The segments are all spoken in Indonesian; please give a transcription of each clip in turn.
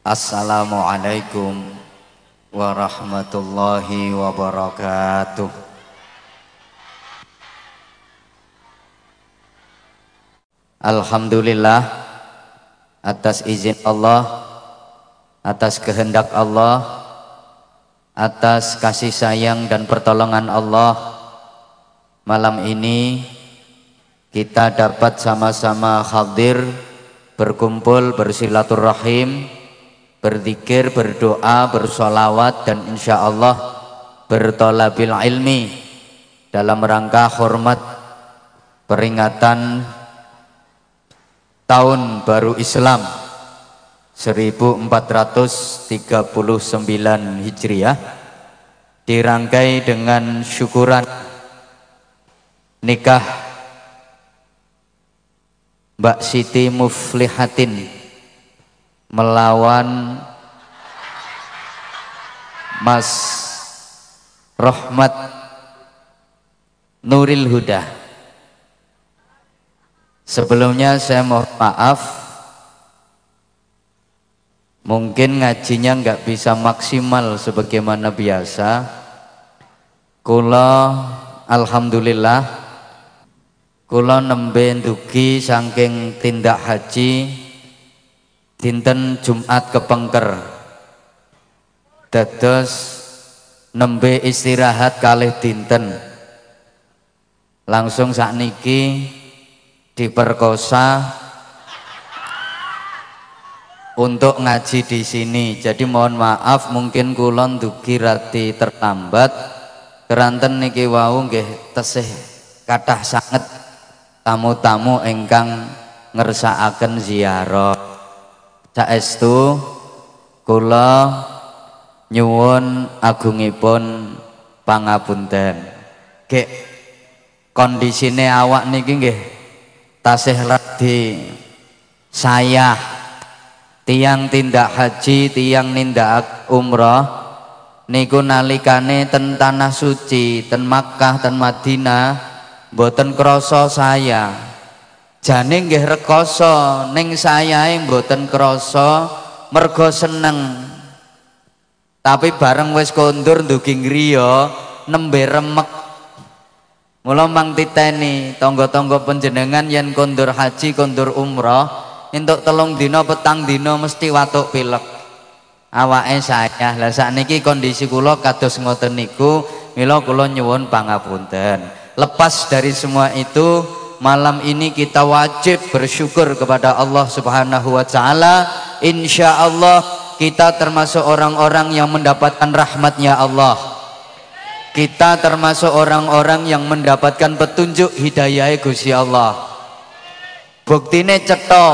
Assalamualaikum warahmatullahi wabarakatuh. Alhamdulillah atas izin Allah, atas kehendak Allah, atas kasih sayang dan pertolongan Allah malam ini kita dapat sama-sama hadir berkumpul bersilaturahim berzikir berdoa bersolawat dan insya Allah bertolabil ilmi dalam rangka hormat peringatan tahun baru Islam 1439 Hijriah dirangkai dengan syukuran nikah Mbak Siti Muflihatin melawan Mas Rahmat Nuril Huda. Sebelumnya saya mohon maaf mungkin ngajinya nggak bisa maksimal sebagaimana biasa. Kula alhamdulillah Kula nembe ndugi saking tindak haji dinten Jumat kepengker. Dados nembe istirahat kalih dinten. Langsung sakniki diperkosa untuk ngaji di sini. Jadi mohon maaf mungkin kula ndugi rati terlambat. Keranten niki wau nggih tesih kathah sanget tamu-tamu engkang ngersakaken ziarah. Saestu kula nyuwun agungipun pangapunten. Gek kondisine awak niki nggih tasih radi saya tiang tindak haji tiang nindak umroh niku nalikane ten tanah suci ten Makkah ten Madinah mboten krasa saya. Jane nggih rekoso ning sayae mboten krasa mergo seneng. Tapi bareng wis kondur ndugi griya nembe remek. Mula mang titeni tangga-tangga panjenengan yen kondur haji kondur umrah entuk telung dina petang dina mesti watuk pilek. Awake saya lah sakniki kondisi kula kados ngoten niku mila kula nyuwun pangapunten Lepas dari semua itu, malam ini kita wajib bersyukur kepada Allah Subhanahu wa taala. Insya Allah kita termasuk orang-orang yang mendapatkan rahmatnya Allah. Kita termasuk orang-orang yang mendapatkan petunjuk hidayah Gusti Allah. Buktine cetha,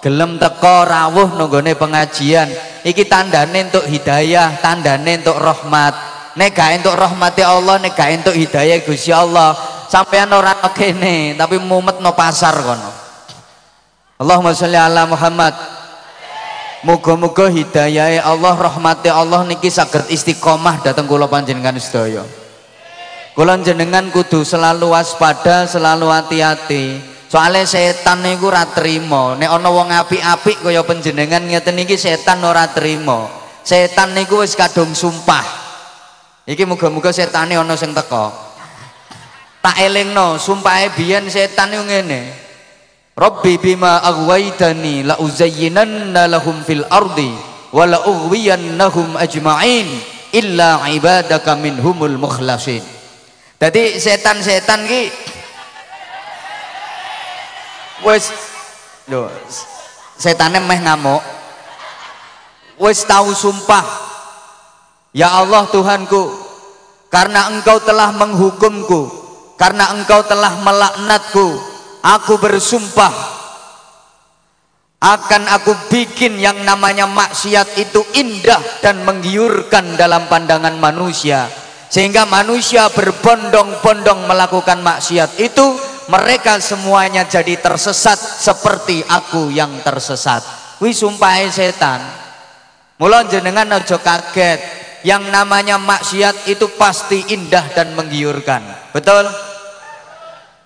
gelem teko rawuh nunggone pengajian. Iki tandane untuk hidayah, tandane untuk rahmat nek gak entuk rahmati Allah nek gak entuk hidayah Gusti Allah sampean ora kene tapi mumet no pasar kono Allahumma sholli ala Muhammad Muga-muga hidayah Allah rahmati Allah niki saged istiqomah dateng kula panjenengan sedaya. Kula jenengan kudu selalu waspada, selalu hati-hati. Soalnya setan niku ora trima. Nek ana wong apik-apik kaya panjenengan ngeten niki setan ora trima. Setan niku wis kadung sumpah. Iki muga-muga setane ana sing teko. Tak elingno, sumpahe biyen setan yo ngene. Rabbi bima aghwaytani la uzayyinanna lahum fil ardi wa la ughwiyannahum ajma'in illa ibadaka minhumul mukhlasin. Dadi setan-setan ki wis lho setane meh ngamuk wis tahu sumpah Ya Allah Tuhanku, karena Engkau telah menghukumku, karena Engkau telah melaknatku, aku bersumpah akan aku bikin yang namanya maksiat itu indah dan menggiurkan dalam pandangan manusia. Sehingga manusia berbondong-bondong melakukan maksiat itu mereka semuanya jadi tersesat seperti aku yang tersesat. Wih sumpah setan. Mulai jenengan ojo kaget yang namanya maksiat itu pasti indah dan menggiurkan. Betul?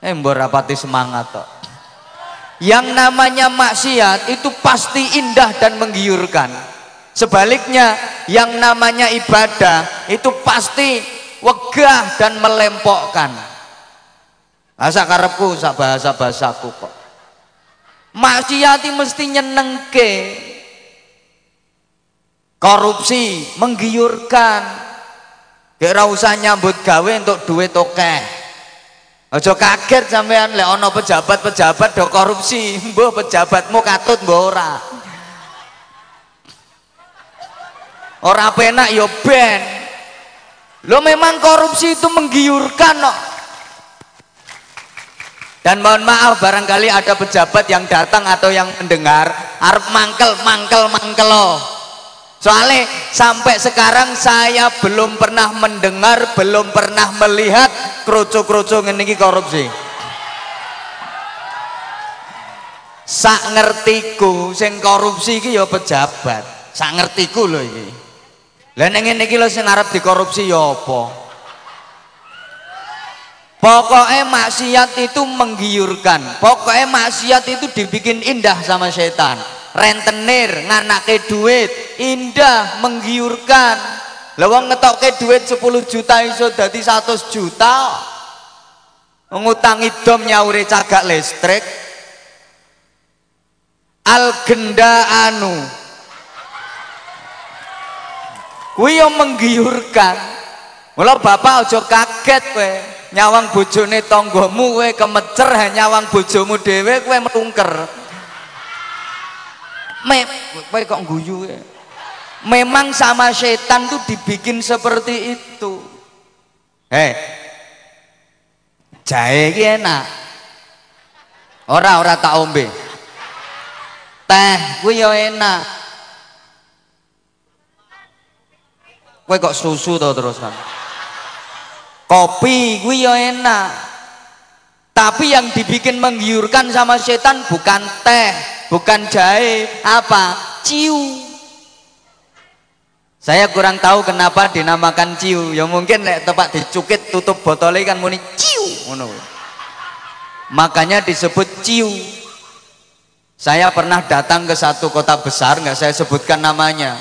Eh rapati semangat toh yang namanya maksiat itu pasti indah dan menggiurkan. Sebaliknya yang namanya ibadah itu pasti wegah dan melempokkan. Bahasa karepku bahasa bahasaku kok. Maksiat mesti nyenengke korupsi menggiurkan Kira usah nyambut gawe untuk duit oke. Aja kaget sampean lek ana pejabat-pejabat do korupsi, mbuh pejabatmu katut mbuh ora. Ora penak ya ben. Lo memang korupsi itu menggiurkan no. Dan mohon maaf barangkali ada pejabat yang datang atau yang mendengar arep mangkel mangkel mangkel loh Soalnya sampai sekarang saya belum pernah mendengar, belum pernah melihat kroco-kroco ini korupsi. Sak ngertiku sing korupsi iki ya pejabat. Sak ngertiku loh iki. Lah ning ngene iki lho sing arep dikorupsi ya apa? Pokoknya maksiat itu menggiurkan. Pokoknya maksiat itu dibikin indah sama setan rentenir nganake duit. Indah menggiurkan. Lawang ngetokke duit 10 juta iso dadi 100 juta? Ngutangi dom nyaure cagak listrik. Al genda anu. Kuwi menggiurkan. Mula bapak ojo kaget kowe. Nyawang bojone tanggamu kowe kemecer nyawang bojomu dhewe kowe melungker Me, kok guyu ya? Memang sama setan tuh dibikin seperti itu. Hei, jahe enak. Ora ora tak ombe. Teh kuwi ya enak. Kowe kok susu terus kan. Kopi kuwi ya enak. Tapi yang dibikin menggiurkan sama setan bukan teh, bukan jahe apa? Ciu. Saya kurang tahu kenapa dinamakan ciu. Ya mungkin nek tepat dicukit tutup botolnya kan muni ciu. Makanya disebut ciu. Saya pernah datang ke satu kota besar nggak saya sebutkan namanya.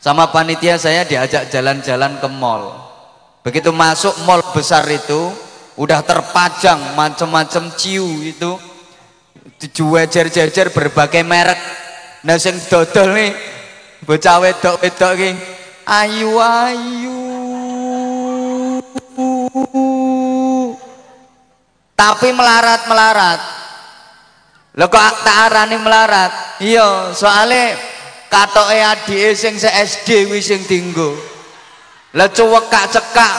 Sama panitia saya diajak jalan-jalan ke mall. Begitu masuk mall besar itu udah terpajang macam-macam ciu itu dijuwejer-jejer berbagai merek. Nah sing dodol nih bocah wedok-wedok iki. Ayu ayu. Tapi melarat-melarat. Lho kok tak arani melarat? Iya soalnya katoke adike sing se SD wis sing dinggo. Lah cuwek kak cekak.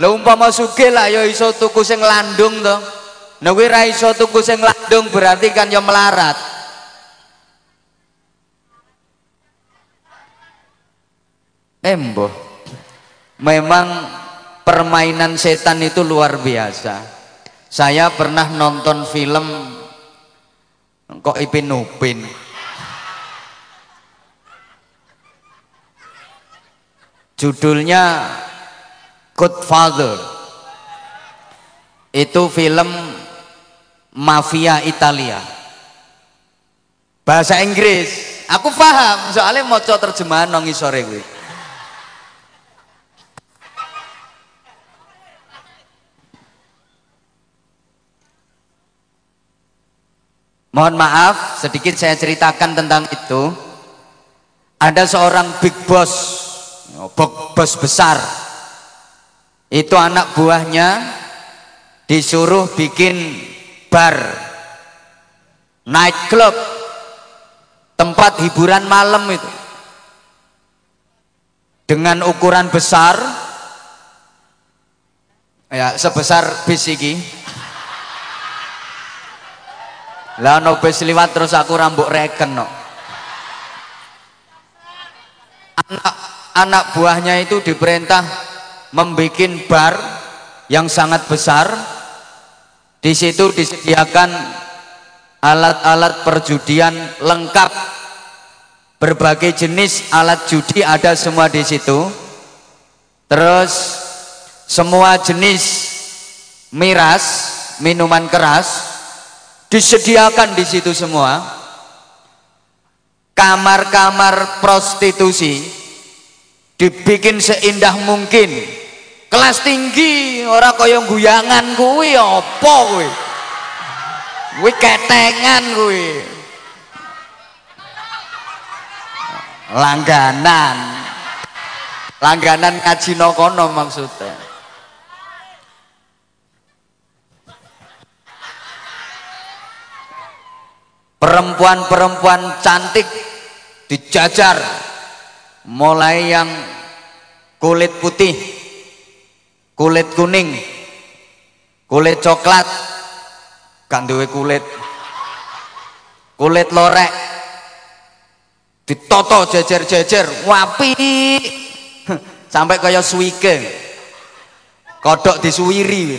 Lha umpama sugih lah ya iso tuku sing landung to Kuwi ra iso tuku sing landung berarti kan ya melarat. Embo. Memang permainan setan itu luar biasa. Saya pernah nonton film kok Ipin Upin. Judulnya Godfather. Itu film mafia Italia. Bahasa Inggris. Aku paham soalnya mau terjemahan nongi sore gue mohon maaf sedikit saya ceritakan tentang itu. Ada seorang big boss bos besar. Itu anak buahnya disuruh bikin bar night club tempat hiburan malam itu. Dengan ukuran besar ya sebesar bis iki. Lah no bis liwat terus aku rambut reken no. Anak anak buahnya itu diperintah membuat bar yang sangat besar di situ disediakan alat-alat perjudian lengkap. Berbagai jenis alat judi ada semua di situ. Terus semua jenis miras, minuman keras disediakan di situ semua kamar-kamar prostitusi dibikin seindah mungkin kelas tinggi orang kaya guyangan kuwi apa kuwi? Kuwi ketengan kuwi. Langganan. Langganan ngaji kono maksudnya. Perempuan-perempuan cantik dijajar mulai yang kulit putih kulit kuning. Kulit coklat. Duwe kulit. Kulit lorek. Ditoto jejer-jejer. Wapi. Sampai kaya suwike. Kodok disuwiri.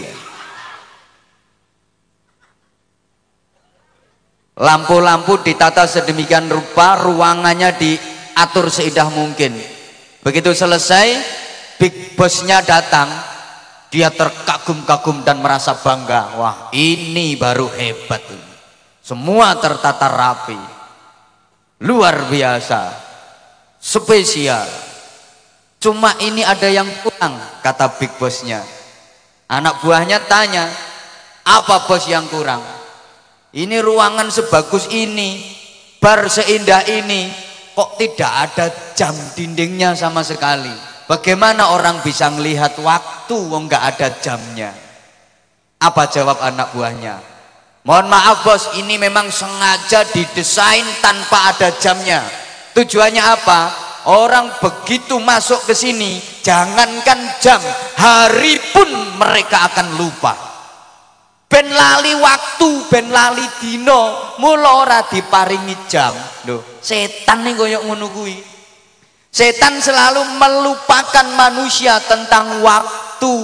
Lampu-lampu ditata sedemikian rupa ruangannya diatur seindah mungkin. Begitu selesai big bossnya datang dia terkagum-kagum dan merasa bangga. Wah ini baru hebat semua tertata rapi. Luar biasa. Spesial. Cuma ini ada yang kurang kata big bossnya. Anak buahnya tanya apa bos yang kurang? Ini ruangan sebagus ini bar seindah ini. Kok tidak ada jam dindingnya sama sekali bagaimana orang bisa melihat waktu wong nggak ada jamnya apa jawab anak buahnya Mohon maaf bos, ini memang sengaja didesain tanpa ada jamnya. Tujuannya apa? Orang begitu masuk ke sini, jangankan jam, hari pun mereka akan lupa. Ben lali waktu, ben lali dino, mula ora diparingi jam. Loh, setan nih koyok ngono. Setan selalu melupakan manusia tentang waktu.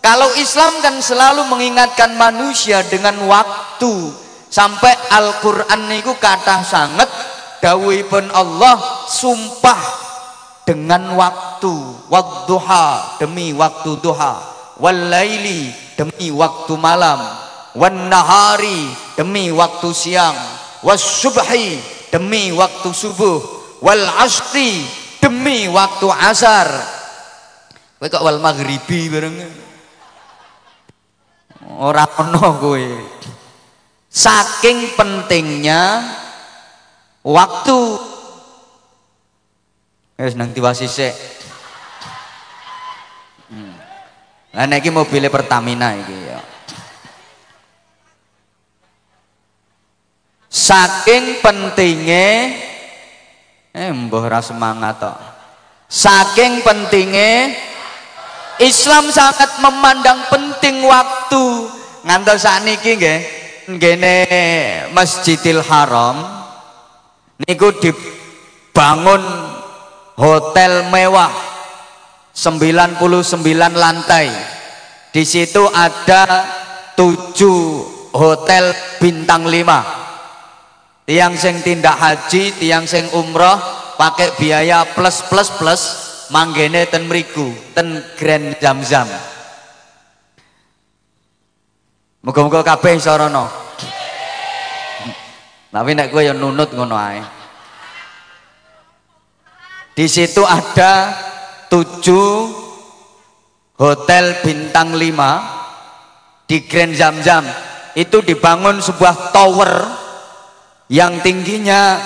Kalau Islam kan selalu mengingatkan manusia dengan waktu. Sampai Al-Qur'an niku kata sangat pun Allah sumpah dengan waktu. Wadduha demi waktu duha. Walaili demi waktu malam. Wan nahari demi waktu siang. Wasubhi demi waktu subuh. Wal asri demi waktu asar. Kowe kok wal maghribi bareng? Ora ono kowe. Saking pentingnya waktu. Wis nang diwasi sik? Hmm. Lah nek iki mobil Pertamina iki ya. Saking pentingnya eh mbah ora semangat tok. Saking pentingnya Islam sangat memandang penting waktu. Ngantos sakniki nggih ngene Masjidil Haram niku dibangun hotel mewah 99 lantai. Di situ ada tujuh hotel bintang lima tiang sing tindak haji tiang sing umroh pakai biaya plus plus plus manggene ten mriku ten Grand Zam-Zam Muga-muga kabeh iso rono. Tapi nek kowe ya nunut ngono ae. Di situ ada tujuh hotel bintang lima di Grand Zam-Zam. Itu dibangun sebuah tower yang tingginya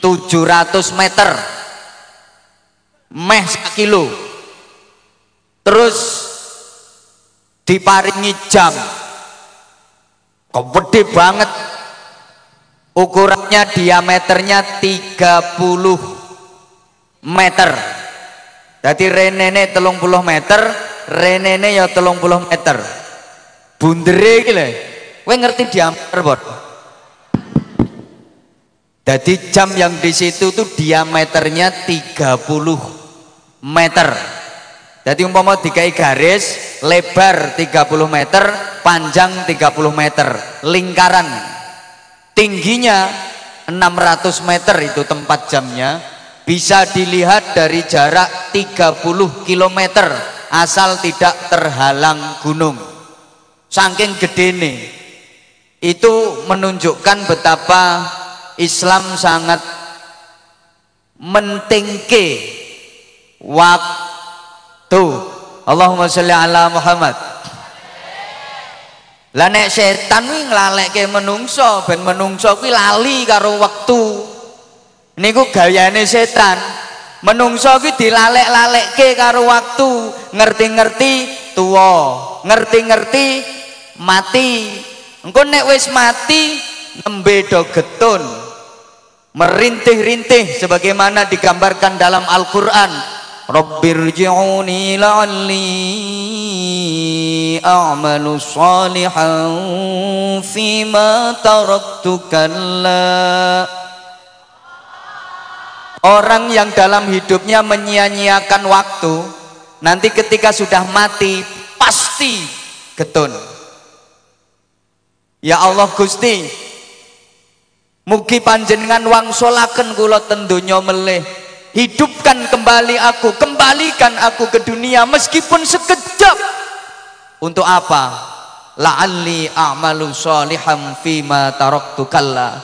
700 meter. Meh kilo terus diparingi jam. Gede banget? Ukurannya diameternya 30 meter. Jadi renene telung puluh meter renene ya telung puluh meter. Bundere gila gue ngerti diameter bot jadi jam yang di situ tuh diameternya 30 meter. Jadi umpama dikai garis lebar 30 meter panjang 30 meter. Lingkaran tingginya 600 meter itu tempat jamnya. Bisa dilihat dari jarak 30 km asal tidak terhalang gunung. Saking gede nih itu menunjukkan betapa Islam sangat mentingke waktu. Allahumma sholli ala Muhammad. Lah nek setan kuwi nglalekke menungso ben menungso kuwi lali karo wektu. Niku gayane setan. Menungso kuwi dilalek-lalekke karo waktu ngerti-ngerti tuwa ngerti-ngerti mati. Engko nek wis mati nembe do getun merintih-rintih sebagaimana digambarkan dalam Al-Qur'an. Rabbirji'uni la'alli a'malu salihan fima taraktu kalla. Orang yang dalam hidupnya menyia-nyiakan waktu nanti ketika sudah mati pasti getun Ya Allah Gusti Mugi panjenengan wangsolaken kula tentunya melih hidupkan kembali aku kembalikan aku ke dunia meskipun sekejap. Untuk apa? La'alli a'malu sholihan fima taraktu kalla.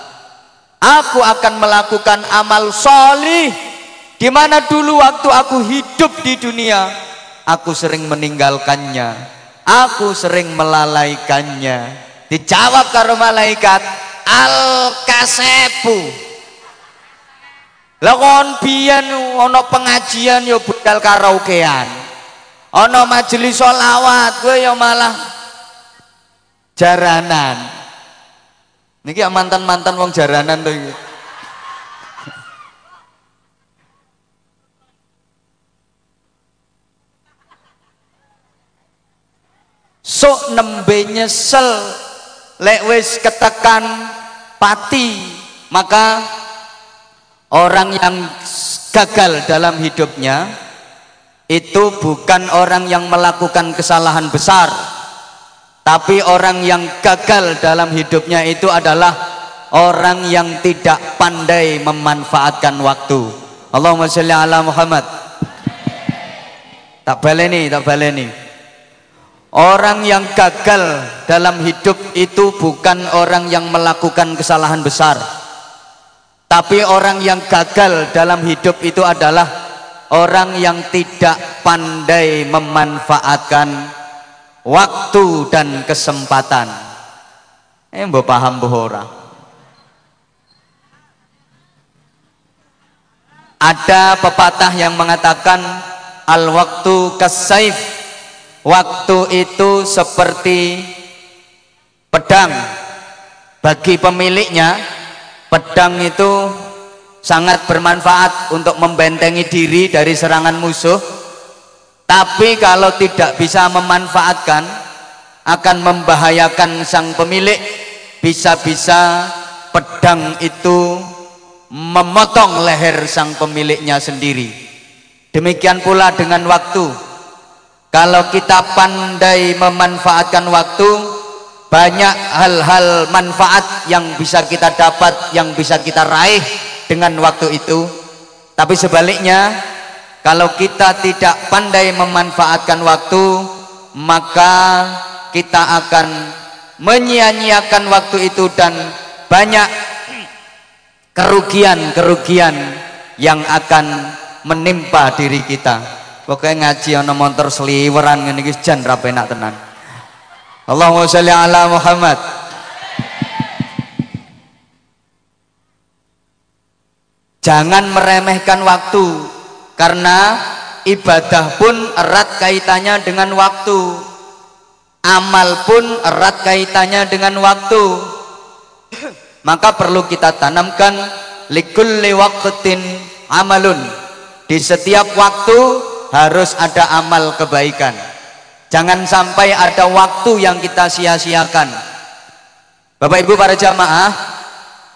Aku akan melakukan amal solih di mana dulu waktu aku hidup di dunia aku sering meninggalkannya. Aku sering melalaikannya. Dijawab karo malaikat al kasepu lah kon biyen ana pengajian ya budal karaokean. Ana majelis selawat kowe ya malah jaranan. Niki mantan-mantan wong jaranan to iki. Sok nembe nyesel lek wis ketekan pati maka orang yang gagal dalam hidupnya itu bukan orang yang melakukan kesalahan besar. Tapi orang yang gagal dalam hidupnya itu adalah orang yang tidak pandai memanfaatkan waktu. Allahumma sholli ala Muhammad. Tak baleni tak baleni Orang yang gagal dalam hidup itu bukan orang yang melakukan kesalahan besar. Tapi orang yang gagal dalam hidup itu adalah orang yang tidak pandai memanfaatkan waktu dan kesempatan. Eh, paham Ada pepatah yang mengatakan al waktu kasaif waktu itu seperti pedang bagi pemiliknya. Pedang itu sangat bermanfaat untuk membentengi diri dari serangan musuh. Tapi kalau tidak bisa memanfaatkan akan membahayakan sang pemilik. Bisa-bisa pedang itu memotong leher sang pemiliknya sendiri. Demikian pula dengan waktu kalau kita pandai memanfaatkan waktu banyak hal-hal manfaat yang bisa kita dapat yang bisa kita raih dengan waktu itu. Tapi sebaliknya kalau kita tidak pandai memanfaatkan waktu maka kita akan menyia-nyiakan waktu itu dan banyak kerugian-kerugian yang akan menimpa diri kita pokoknya ngaji ana motor seliweran ngene iki jan ra penak tenan Allahumma sholli ala Muhammad Jangan meremehkan waktu karena ibadah pun erat kaitannya dengan waktu. Amal pun erat kaitannya dengan waktu. Maka perlu kita tanamkan likulli waqtin amalun. Di setiap waktu harus ada amal kebaikan. Jangan sampai ada waktu yang kita sia-siakan. Bapak Ibu para jamaah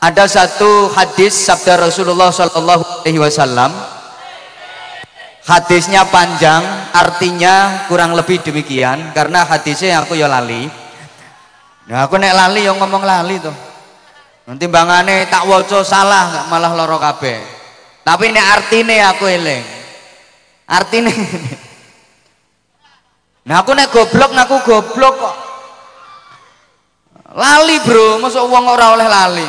ada satu hadis sabda Rasulullah Shallallahu Alaihi Wasallam. Hadisnya panjang artinya kurang lebih demikian karena hadisnya aku ya lali. Nah aku nek lali yang ngomong lali tuh nanti bangane tak woco salah malah loro kabeh. Tapi nek artinya aku eling artinya nah aku nek goblok nah aku goblok kok. Lali bro. Masuk uang ora oleh lali?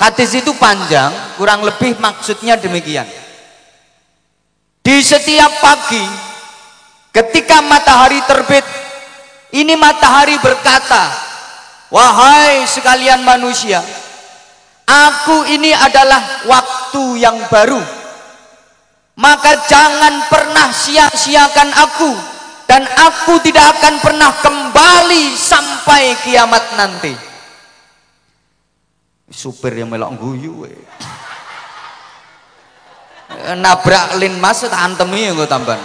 Hadis itu panjang kurang lebih maksudnya demikian. Di setiap pagi ketika matahari terbit ini matahari berkata wahai sekalian manusia aku ini adalah waktu yang baru maka jangan pernah sia-siakan aku. Dan aku tidak akan pernah kembali sampai kiamat nanti. Supir yang melok guyu nabrak lin mas antemi yang gue tambah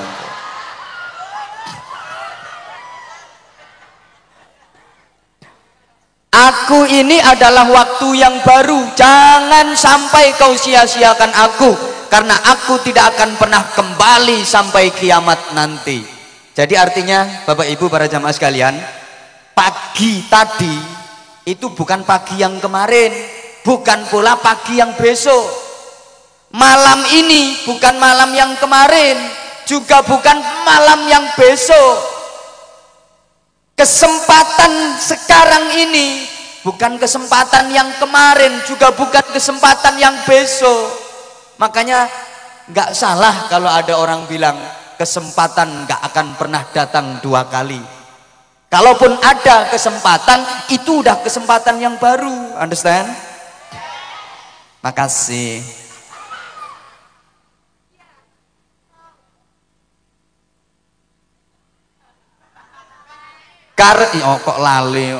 Aku ini adalah waktu yang baru. Jangan sampai kau sia-siakan aku karena aku tidak akan pernah kembali sampai kiamat nanti. Jadi artinya Bapak Ibu para jamaah sekalian, pagi tadi itu bukan pagi yang kemarin, bukan pula pagi yang besok. Malam ini bukan malam yang kemarin, juga bukan malam yang besok. Kesempatan sekarang ini bukan kesempatan yang kemarin, juga bukan kesempatan yang besok. Makanya nggak salah kalau ada orang bilang kesempatan nggak akan pernah datang dua kali. Kalaupun ada kesempatan, itu udah kesempatan yang baru. Understand? Makasih. Kar oh, kok lali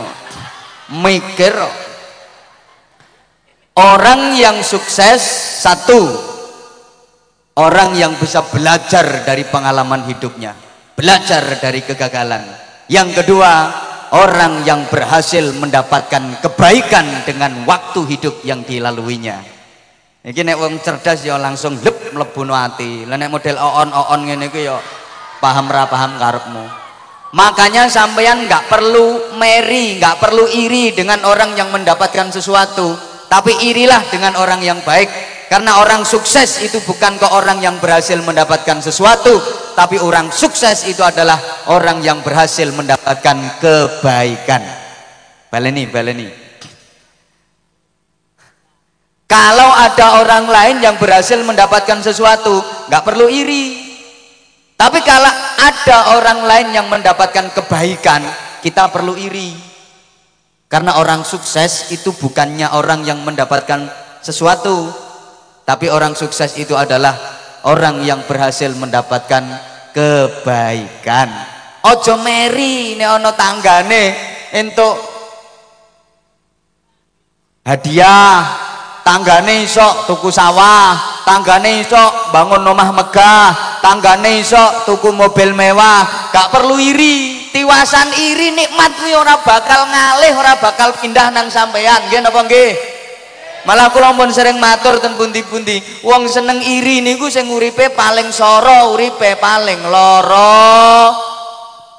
mikir orang yang sukses satu. Orang yang bisa belajar dari pengalaman hidupnya belajar dari kegagalan. Yang kedua orang yang berhasil mendapatkan kebaikan dengan waktu hidup yang dilaluinya. Ini nek wong cerdas ya langsung lep mlebu ati. Nek model oon-oon ngene iki ya paham ra paham karepmu. Makanya sampeyan nggak perlu meri nggak perlu iri dengan orang yang mendapatkan sesuatu tapi irilah dengan orang yang baik karena orang sukses itu bukan ke orang yang berhasil mendapatkan sesuatu, tapi orang sukses itu adalah orang yang berhasil mendapatkan kebaikan. Baleni, baleni. Kalau ada orang lain yang berhasil mendapatkan sesuatu, nggak perlu iri. Tapi kalau ada orang lain yang mendapatkan kebaikan, kita perlu iri. Karena orang sukses itu bukannya orang yang mendapatkan sesuatu, tapi orang sukses itu adalah orang yang berhasil mendapatkan kebaikan. Ojo meri ne ono tanggane untuk hadiah, tanggane iso tuku sawah, tanggane iso bangun rumah megah, tanggane iso tuku mobil mewah. Gak perlu iri, tiwasan iri nikmat kuwi ora bakal ngalih, ora bakal pindah nang sampean. Nggih napa nggih? Malah kula pun sering matur ten pundi-pundi, wong seneng iri niku sing uripe paling soro, uripe paling lara.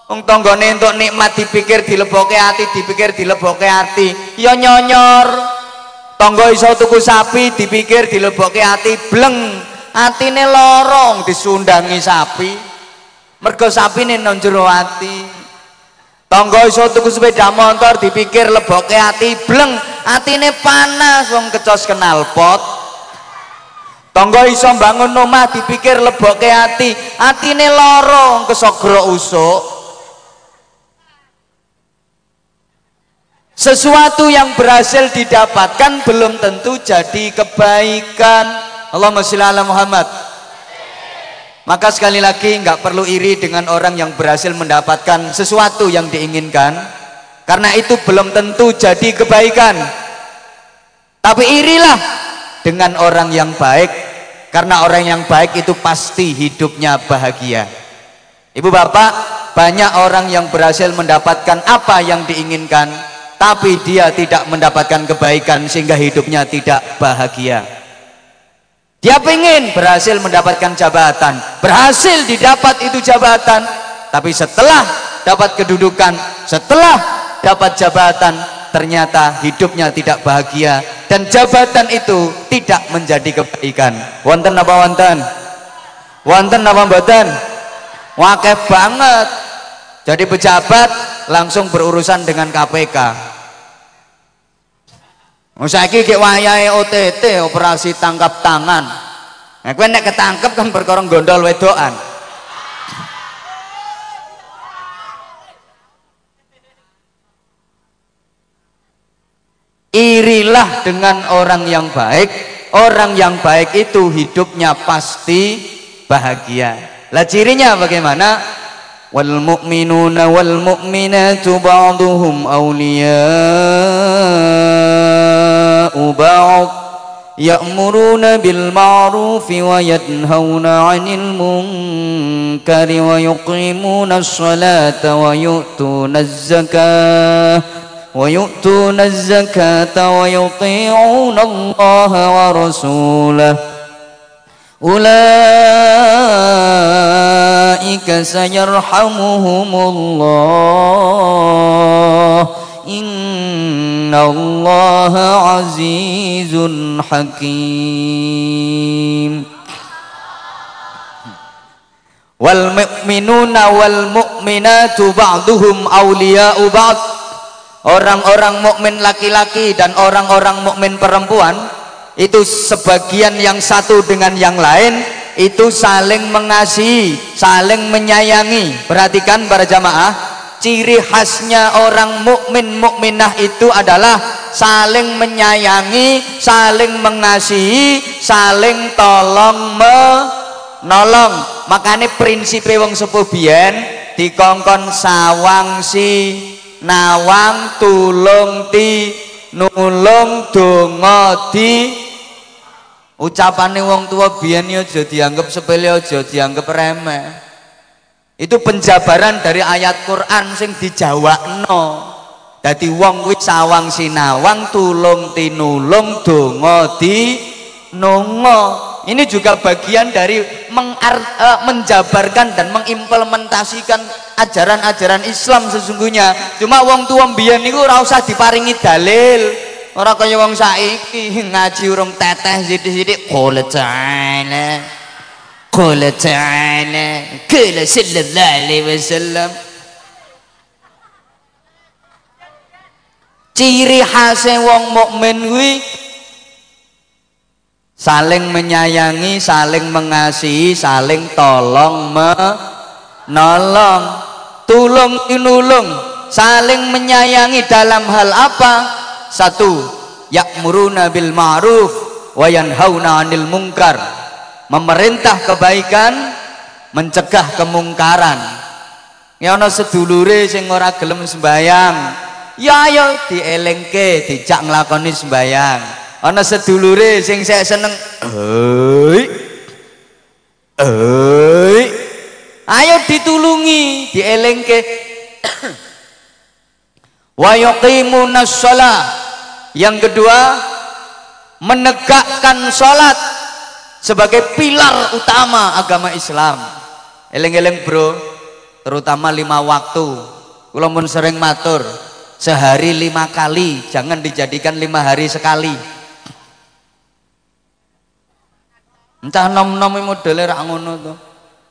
Wong tanggane entuk nikmat dipikir dileboke ati, dipikir dileboke ati, ya nyonyor. Tangga iso tuku sapi dipikir dileboke ati, bleng. Atine lara disundangi sapi. Mergo sapine nang jero ati. Tangga iso tuku sepeda motor dipikir leboke ati bleng, atine panas wong kecos kenal pot. Tangga iso bangun omah dipikir leboke ati, atine lara wong kesogro usuk. Sesuatu yang berhasil didapatkan belum tentu jadi kebaikan. Allahumma sholli ala Muhammad. Maka sekali lagi nggak perlu iri dengan orang yang berhasil mendapatkan sesuatu yang diinginkan. Karena itu belum tentu jadi kebaikan. Tapi irilah dengan orang yang baik. Karena orang yang baik itu pasti hidupnya bahagia. Ibu bapak, banyak orang yang berhasil mendapatkan apa yang diinginkan. Tapi dia tidak mendapatkan kebaikan sehingga hidupnya tidak bahagia. Dia ingin berhasil mendapatkan jabatan, berhasil didapat itu jabatan, tapi setelah dapat kedudukan, setelah dapat jabatan, ternyata hidupnya tidak bahagia dan jabatan itu tidak menjadi kebaikan. Wonten apa wonten? Wonten apa mboten? Wakeh banget. Jadi pejabat langsung berurusan dengan KPK Saiki kayak wayahe OTT operasi tangkap tangan. Nah, kowe nek ketangkep kan perkara gondol wedokan. Irilah dengan orang yang baik. Orang yang baik itu hidupnya pasti bahagia. Lah cirinya bagaimana? Wal mu'minuna wal mu'minatu ba'duhum ba'd يأمرون بالمعروف وينهون عن المنكر ويقيمون الصلاة ويؤتون الزكاة ويؤتون الزكاة ويطيعون الله ورسوله. أولئك سيرحمهم الله. إن الله عزيز حكيم والمؤمنون والمؤمنات بعضهم أولياء بعض orang-orang mukmin laki-laki dan orang-orang mukmin perempuan itu sebagian yang satu dengan yang lain itu saling mengasihi, saling menyayangi. Perhatikan para jamaah, ciri khasnya orang mukmin mukminah itu adalah saling menyayangi, saling mengasihi, saling tolong menolong. Makanya prinsip wong sepuh biyen dikongkon sawang si nawang tulung ti nulung donga di ucapane wong tua biyen aja dianggap sepele aja dianggap remeh itu penjabaran dari ayat Quran sing dijawakno. Dadi wong kuwi sawang sinawang tulung tinulung donga di nongo ini juga bagian dari mengar, uh, menjabarkan dan mengimplementasikan ajaran-ajaran Islam sesungguhnya. Cuma wong tua biyen niku ora usah diparingi dalil. Ora kaya wong saiki ngaji urung teteh sithik-sithik qul Qul ta'ala. Qul sallallahu alaihi. Ciri khas wong mukmin kuwi saling menyayangi, saling mengasihi, saling tolong menolong, tulung tinulung, saling menyayangi dalam hal apa? satu yakmuruna bil ma'ruf wa yanhauna 'anil munkar memerintah kebaikan mencegah kemungkaran. Ya ana sedulure sing ora gelem sembayang ya ayo dielengke dijak nglakoni sembayang. Ana sedulure sing saya seneng hei hei ayo ditulungi dielengke wa yuqimuna shalah yang kedua menegakkan sholat sebagai pilar utama agama Islam. Eleng-eleng bro. Terutama lima waktu. Kalau pun sering matur sehari lima kali jangan dijadikan lima hari sekali. Entah nom-nom modelnya rak tuh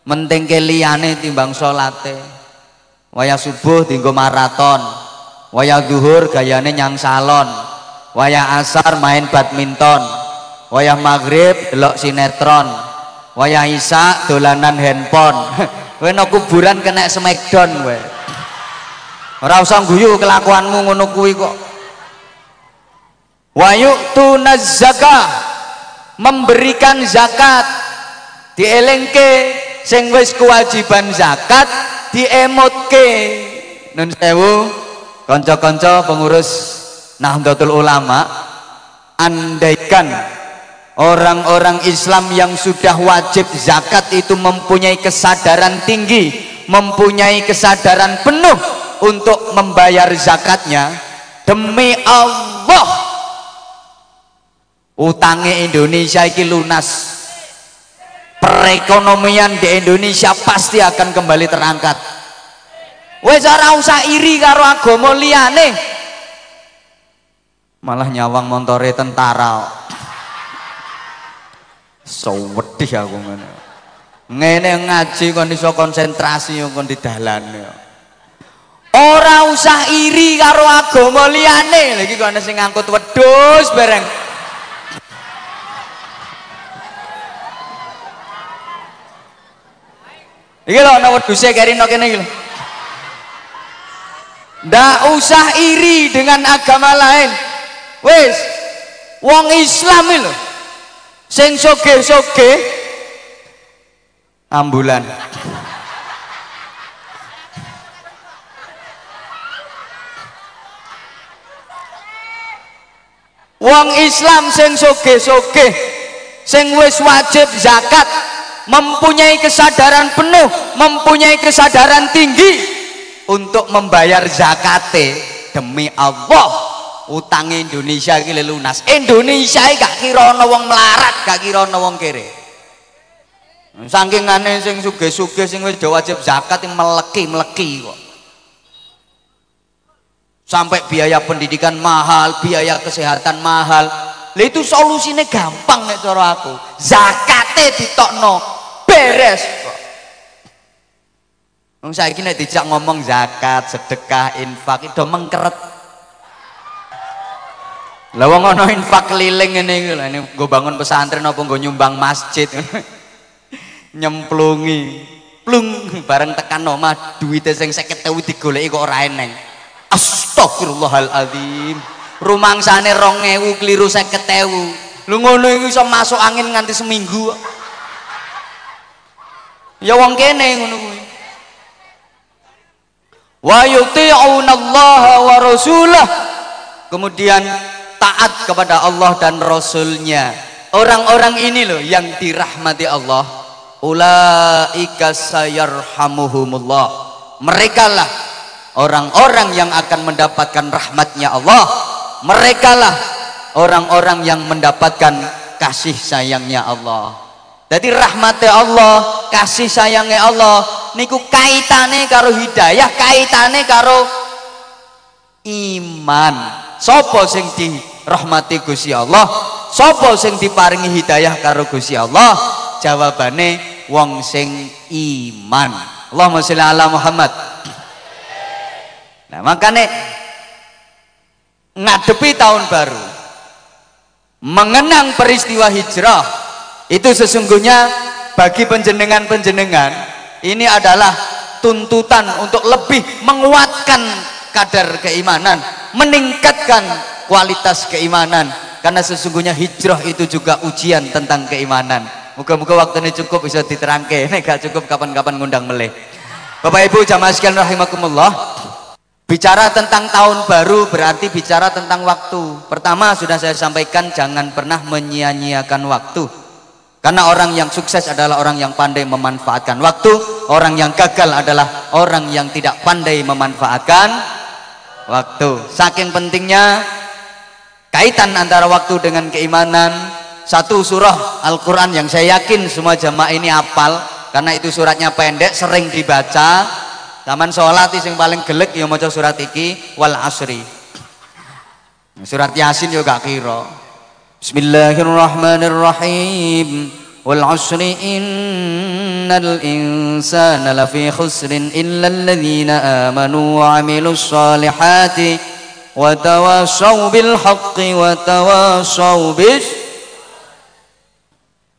menting keliyane timbang sholate waya subuh tinggo maraton. Waya duhur gayane nyang salon. Wayah asar main badminton wayah maghrib delok sinetron. Wayah isya dolanan handphone. Kowe no kuburan kena smackdown kowe. Ora usah guyu kelakuanmu ngono kuwi kok. Wa yu'tuna zakah memberikan zakat. Dielengke sing wis kewajiban zakat diemotke. Nun sewu kanca-kanca pengurus Nahdlatul Ulama andaikan orang-orang Islam yang sudah wajib zakat itu mempunyai kesadaran tinggi mempunyai kesadaran penuh untuk membayar zakatnya demi Allah. Utangnya Indonesia ini lunas. Perekonomian di Indonesia pasti akan kembali terangkat. Wes ora usah iri karo agama malah nyawang montore tentara so wedih aku ngene ngene ngaji kon iso konsentrasi kon di dalan ora usah iri karo agama liyane lagi ana sing ngangkut wedhus bareng Iki lho ana wedhuse keri kene iki lho. Ndak usah iri dengan agama lain. Wis, wong Islam lho. Sing soge-soge ambulan. Wong Islam sing soge-soge, sing wis wajib zakat, mempunyai kesadaran penuh, mempunyai kesadaran tinggi untuk membayar zakate demi Allah utang Indonesia iki lunas. Indonesia gak kira ana wong melarat, gak kira ana wong kere. Saking ngane sing sugih-sugih sing wis wajib zakat yang meleki-meleki kok. Sampai biaya pendidikan mahal, biaya kesehatan mahal. Lah itu solusinya gampang nek cara aku. Zakate ditokno beres kok. Wong saiki nek ngomong zakat, sedekah, infak itu mengkeret. Lah wong ana infak keliling ngene lho, ini nggo bangun pesantren apa nggo nyumbang masjid. Nyemplungi. Plung bareng tekan omah duwite sing 50.000 digoleki kok ora eneng. Astagfirullahaladzim. Rumangsane 2000 keliru 50.000. Lu ngono iku iso masuk angin nganti seminggu. Ya wong kene ngono kuwi wa Allah wa rasulah kemudian taat kepada Allah dan Rasulnya. Orang-orang ini loh yang dirahmati Allah. Ulaika sayarhamuhumullah. Mereka lah orang-orang yang akan mendapatkan rahmatnya Allah. Mereka lah orang-orang yang mendapatkan kasih sayangnya Allah. Jadi rahmatnya Allah kasih sayangnya Allah niku kaitane karo hidayah kaitane karo iman. Sapa sing dirahmati Gusti Allah? Sapa sing diparingi hidayah karo Gusti Allah? Jawabane wong sing iman. Allahumma sholli ala Muhammad. Nah makanya ngadepi tahun baru mengenang peristiwa hijrah itu sesungguhnya bagi penjenengan-penjenengan ini adalah tuntutan untuk lebih menguatkan kadar keimanan meningkatkan kualitas keimanan. Karena sesungguhnya hijrah itu juga ujian tentang keimanan. Moga-moga waktu ini cukup bisa diterangke. Ini gak cukup kapan-kapan ngundang meleh Bapak Ibu jamaah sekalian rahimakumullah. Bicara tentang tahun baru berarti bicara tentang waktu. Pertama sudah saya sampaikan jangan pernah menyia-nyiakan waktu. Karena orang yang sukses adalah orang yang pandai memanfaatkan waktu, orang yang gagal adalah orang yang tidak pandai memanfaatkan waktu. Saking pentingnya kaitan antara waktu dengan keimanan. Satu surah Al-Qur'an yang saya yakin semua jamaah ini hafal karena itu suratnya pendek, sering dibaca. Zaman sholat yang paling gelek ya maca surat iki wal asri. Surat Yasin juga kira. Bismillahirrahmanirrahim khusrin illa alladhina amanu wa amilus salihati wa tawassaw bil haqqi wa tawassaw bis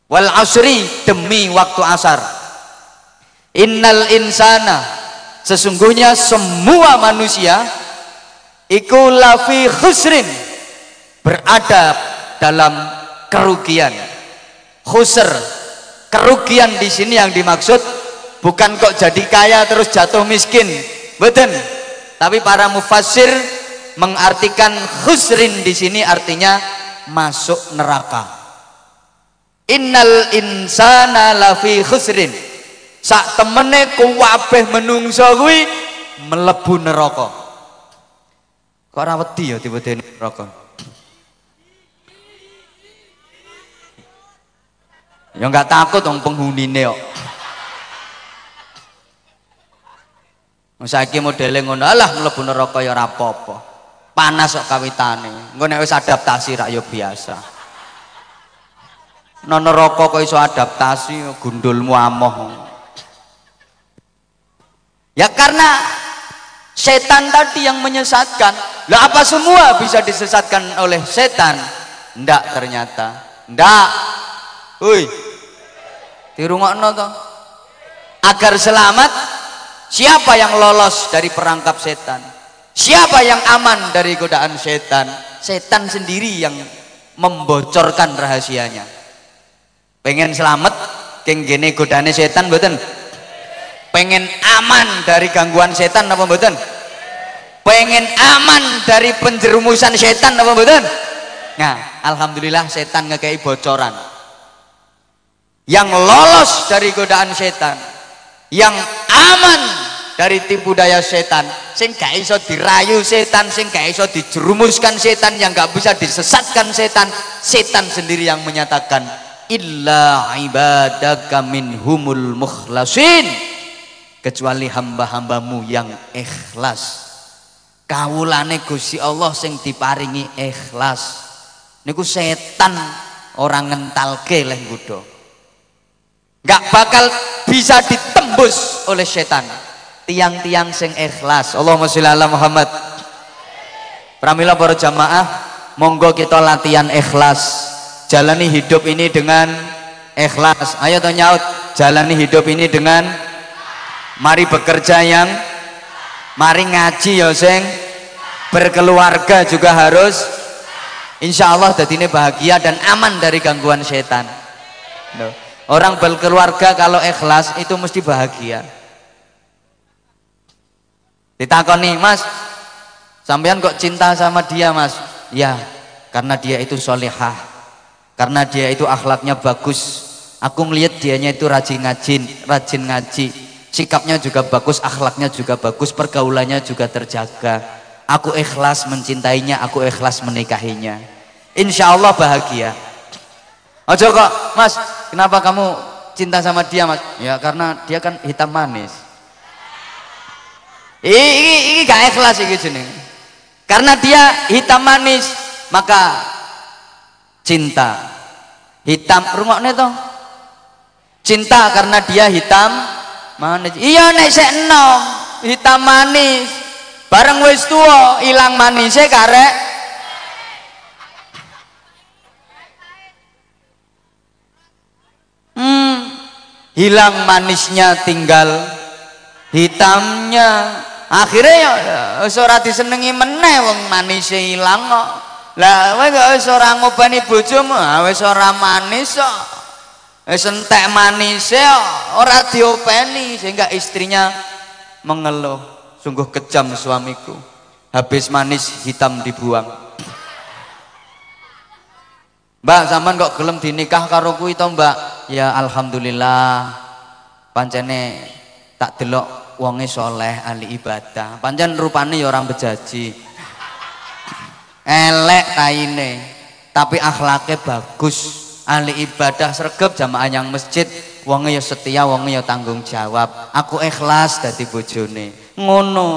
wal asri demi waktu asar. Innal insana sesungguhnya semua manusia iku lafi khusrin berada dalam kerugian khusr. Kerugian di sini yang dimaksud bukan kok jadi kaya terus jatuh miskin. Betul. Tapi para mufassir mengartikan khusrin di sini artinya masuk neraka. Innal insana lafi khusrin. Sak temene kuwabeh menungso kuwi melebu neraka. Kok ora wedi ya tiba-tiba neraka Ya nggak takut dong penghunine kok. Saiki modele ngono, alah mlebu neraka ya ora apa-apa. Panas kok kawitane. Engko nek wis adaptasi rak ya biasa. Nang neraka kok iso adaptasi gundulmu amoh. Ya karena setan tadi yang menyesatkan lah apa semua bisa disesatkan oleh setan ndak ternyata ndak Hui dirungokno toh agar selamat siapa yang lolos dari perangkap setan? Siapa yang aman dari godaan setan? Setan sendiri yang membocorkan rahasianya. Pengen selamat keng gene godane setan mboten? Pengen aman dari gangguan setan apa mboten? Pengen aman dari penjerumusan setan apa mboten? Nah alhamdulillah setan ngekei bocoran yang lolos dari godaan setan. Yang aman dari tipu daya setan. Sing gak iso dirayu setan sing gak iso dijerumuskan setan yang gak bisa disesatkan setan setan sendiri yang menyatakan illa ibadaka minhumul mukhlasin. Kecuali hamba-hambamu yang ikhlas. Kawulane Gusti Allah sing diparingi ikhlas. Niku setan orang ngentalke leh nggodha gak bakal bisa ditembus oleh setan. Tiang-tiang sing ikhlas. Allahumma sholli ala Muhammad. Pramila para jamaah monggo kita latihan ikhlas. Jalani hidup ini dengan ikhlas. Ayo to nyaut jalani hidup ini dengan mari bekerja yang mari ngaji ya sing berkeluarga juga harus. Insya Allah ini bahagia dan aman dari gangguan setan orang berkeluarga kalau ikhlas itu mesti bahagia. Ditakoni mas. Sampean kok cinta sama dia mas? Ya karena dia itu solehah karena dia itu akhlaknya bagus. Aku ngelihat dianya itu rajin ngajin rajin ngaji. Sikapnya juga bagus akhlaknya juga bagus pergaulannya juga terjaga. Aku ikhlas mencintainya aku ikhlas menikahinya. Insya Allah bahagia. Ojo kok mas kenapa kamu cinta sama dia mas ya karena dia kan hitam manis ini, ini gak ikhlas ini jeneng. Karena dia hitam manis, maka cinta. Hitam rungokne to. Cinta karena dia hitam manis. Iya nek enom, hitam manis. Bareng wis tuwa ilang manise karek Hmm, hilang manisnya tinggal hitamnya. Akhirnya ya ora disenengi meneh wong manis ilang kok. Lah kowe kok wis ora ngobani bojomu? Wis ora manis kok. Wis entek manis kok ora diopeni. Sehingga istrinya mengeluh sungguh kejam suamiku. Habis manis hitam dibuang Mbak zaman kok gelem dinikah karo kuwi to Mbak? Ya alhamdulillah. Pancene tak delok wonge soleh ahli ibadah. Pancen rupane ya orang bejaji elek taine tapi akhlaknya bagus. Ahli ibadah sergap jamaah yang masjid. Wonge ya setia wonge ya tanggung jawab. Aku ikhlas dadi bojone. Ngono.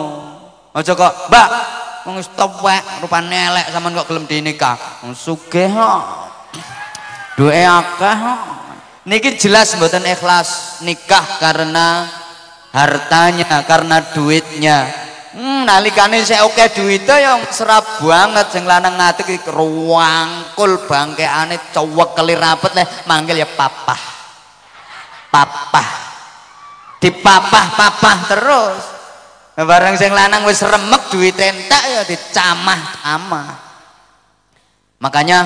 Aja kok. Mbak wong stop wae rupane elek sampean kok gelem dinikah. Sugih kok. Duwe akeh niki jelas mboten ikhlas nikah karena hartanya karena duitnya. Hmm, nalikane saya oke duitnya yang serap banget sing lanang ngatik ruangkul bangkeane cowok kali rapet leh manggil ya papa papa dipapah-papah terus barang sing lanang wis remek duit entak ya dicamah-camah makanya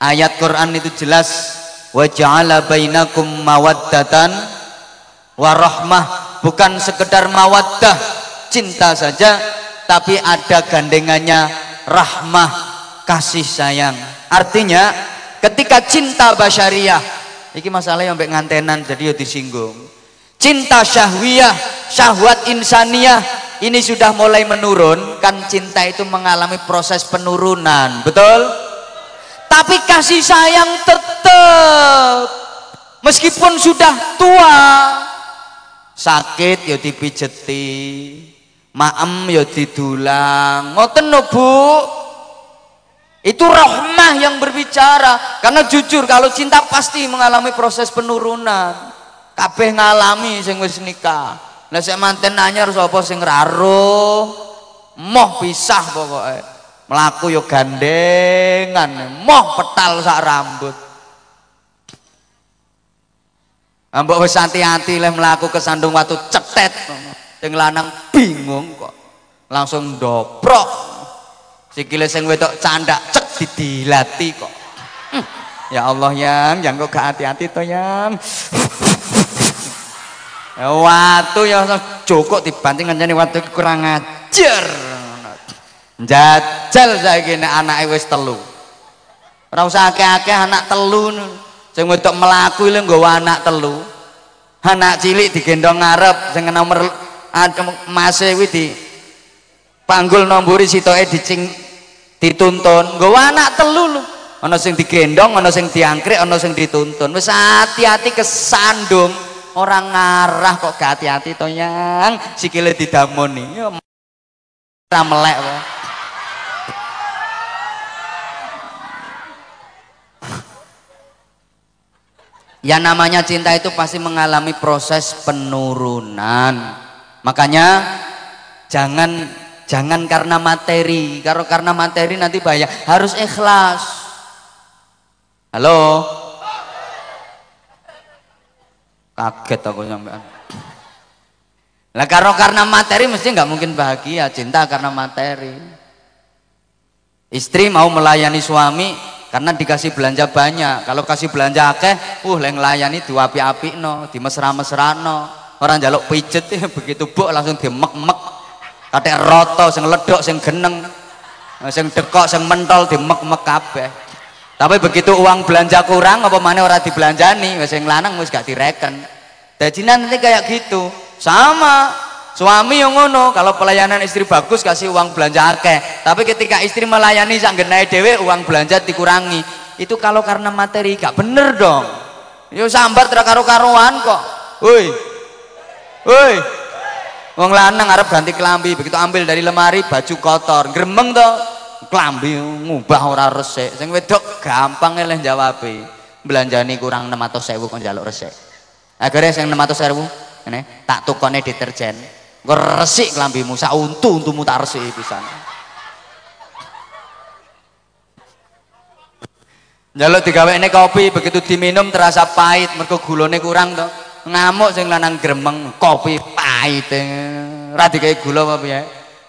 ayat Quran itu jelas wa ja'ala bainakum mawaddatan warahmah bukan sekedar mawaddah cinta saja tapi ada gandengannya rahmah kasih sayang. Artinya ketika cinta basyariah ini masalah yang ngantenan jadi ya disinggung cinta syahwiyah syahwat insaniah ini sudah mulai menurun kan cinta itu mengalami proses penurunan betul? Tapi kasih sayang tetap meskipun sudah tua. Sakit ya dipijeti maem ya didulang ngoten no bu. Itu rahmah yang berbicara karena jujur kalau cinta pasti mengalami proses penurunan kabeh ngalami sing wis nikah Lah sik manten anyar sapa sing raro? Moh pisah pokoke. Melaku yo gandengan, moh petal sak rambut. Ambok wis hati-hati leh melaku kesandung watu cetet. Sing lanang bingung kok. Langsung dobrok. Sikile sing wedok candak cek didilati kok. Hmm. Ya Allah yang, yang kok gak hati-hati to yang. Ya, watu ya cukup dibanting ngancani watu kurang ajar. Jajal saiki nek anake wis telu. Ora usah akeh-akeh anak telu. Sing wedok mlaku ile nggawa anak telu. Anak cilik digendong ngarep sing nomor mase kuwi di panggul nomburi sitoke dicing dituntun. Nggawa anak telu lho. Ana sing digendong, ana sing diangkrik, ana sing dituntun. Wis hati-hati kesandung orang ngarah kok gak hati-hati to yang sikile didamoni ya ora melek wae Ya namanya cinta itu pasti mengalami proses penurunan. Makanya jangan jangan karena materi. Kalau karena materi nanti bahaya. Harus ikhlas. Halo kaget aku sampean. Lah karena karena materi mesti nggak mungkin bahagia cinta karena materi. Istri mau melayani suami karena dikasih belanja banyak. Kalau kasih belanja akeh uh yang layani api-api no di mesra-mesra no orang jaluk pijet ya begitu bu langsung dimek-mek. Katek roto sing ledok sing geneng. Sing dekok sing mentol dimek-mek kabeh tapi begitu uang belanja kurang apa mana orang dibelanjani? Wis yang lanang gak direken. Jadi nanti kayak gitu. Sama suami yang ngono kalau pelayanan istri bagus kasih uang belanja akeh. Tapi ketika istri melayani sanggenai dewe uang belanja dikurangi. Itu kalau karena materi gak bener dong. Yo sambar terkaro karuan kok. Woi. Woi. Wong lanang arep ganti kelambi, begitu ambil dari lemari baju kotor, gremeng toh klambi ngubah ora resik. Sing wedok gampang eleh jawab belanjani kurang 600 sewu kon jaluk resik. Akhirnya sing 600 sewu ini tak tukone deterjen. Gue resik kelambimu sak untu untumu tak resik pisan. Jaluk digawe ini kopi begitu diminum terasa pahit mereka gulone kurang tuh ngamuk sing lanang gremeng kopi pahit radi kayak gula apa ya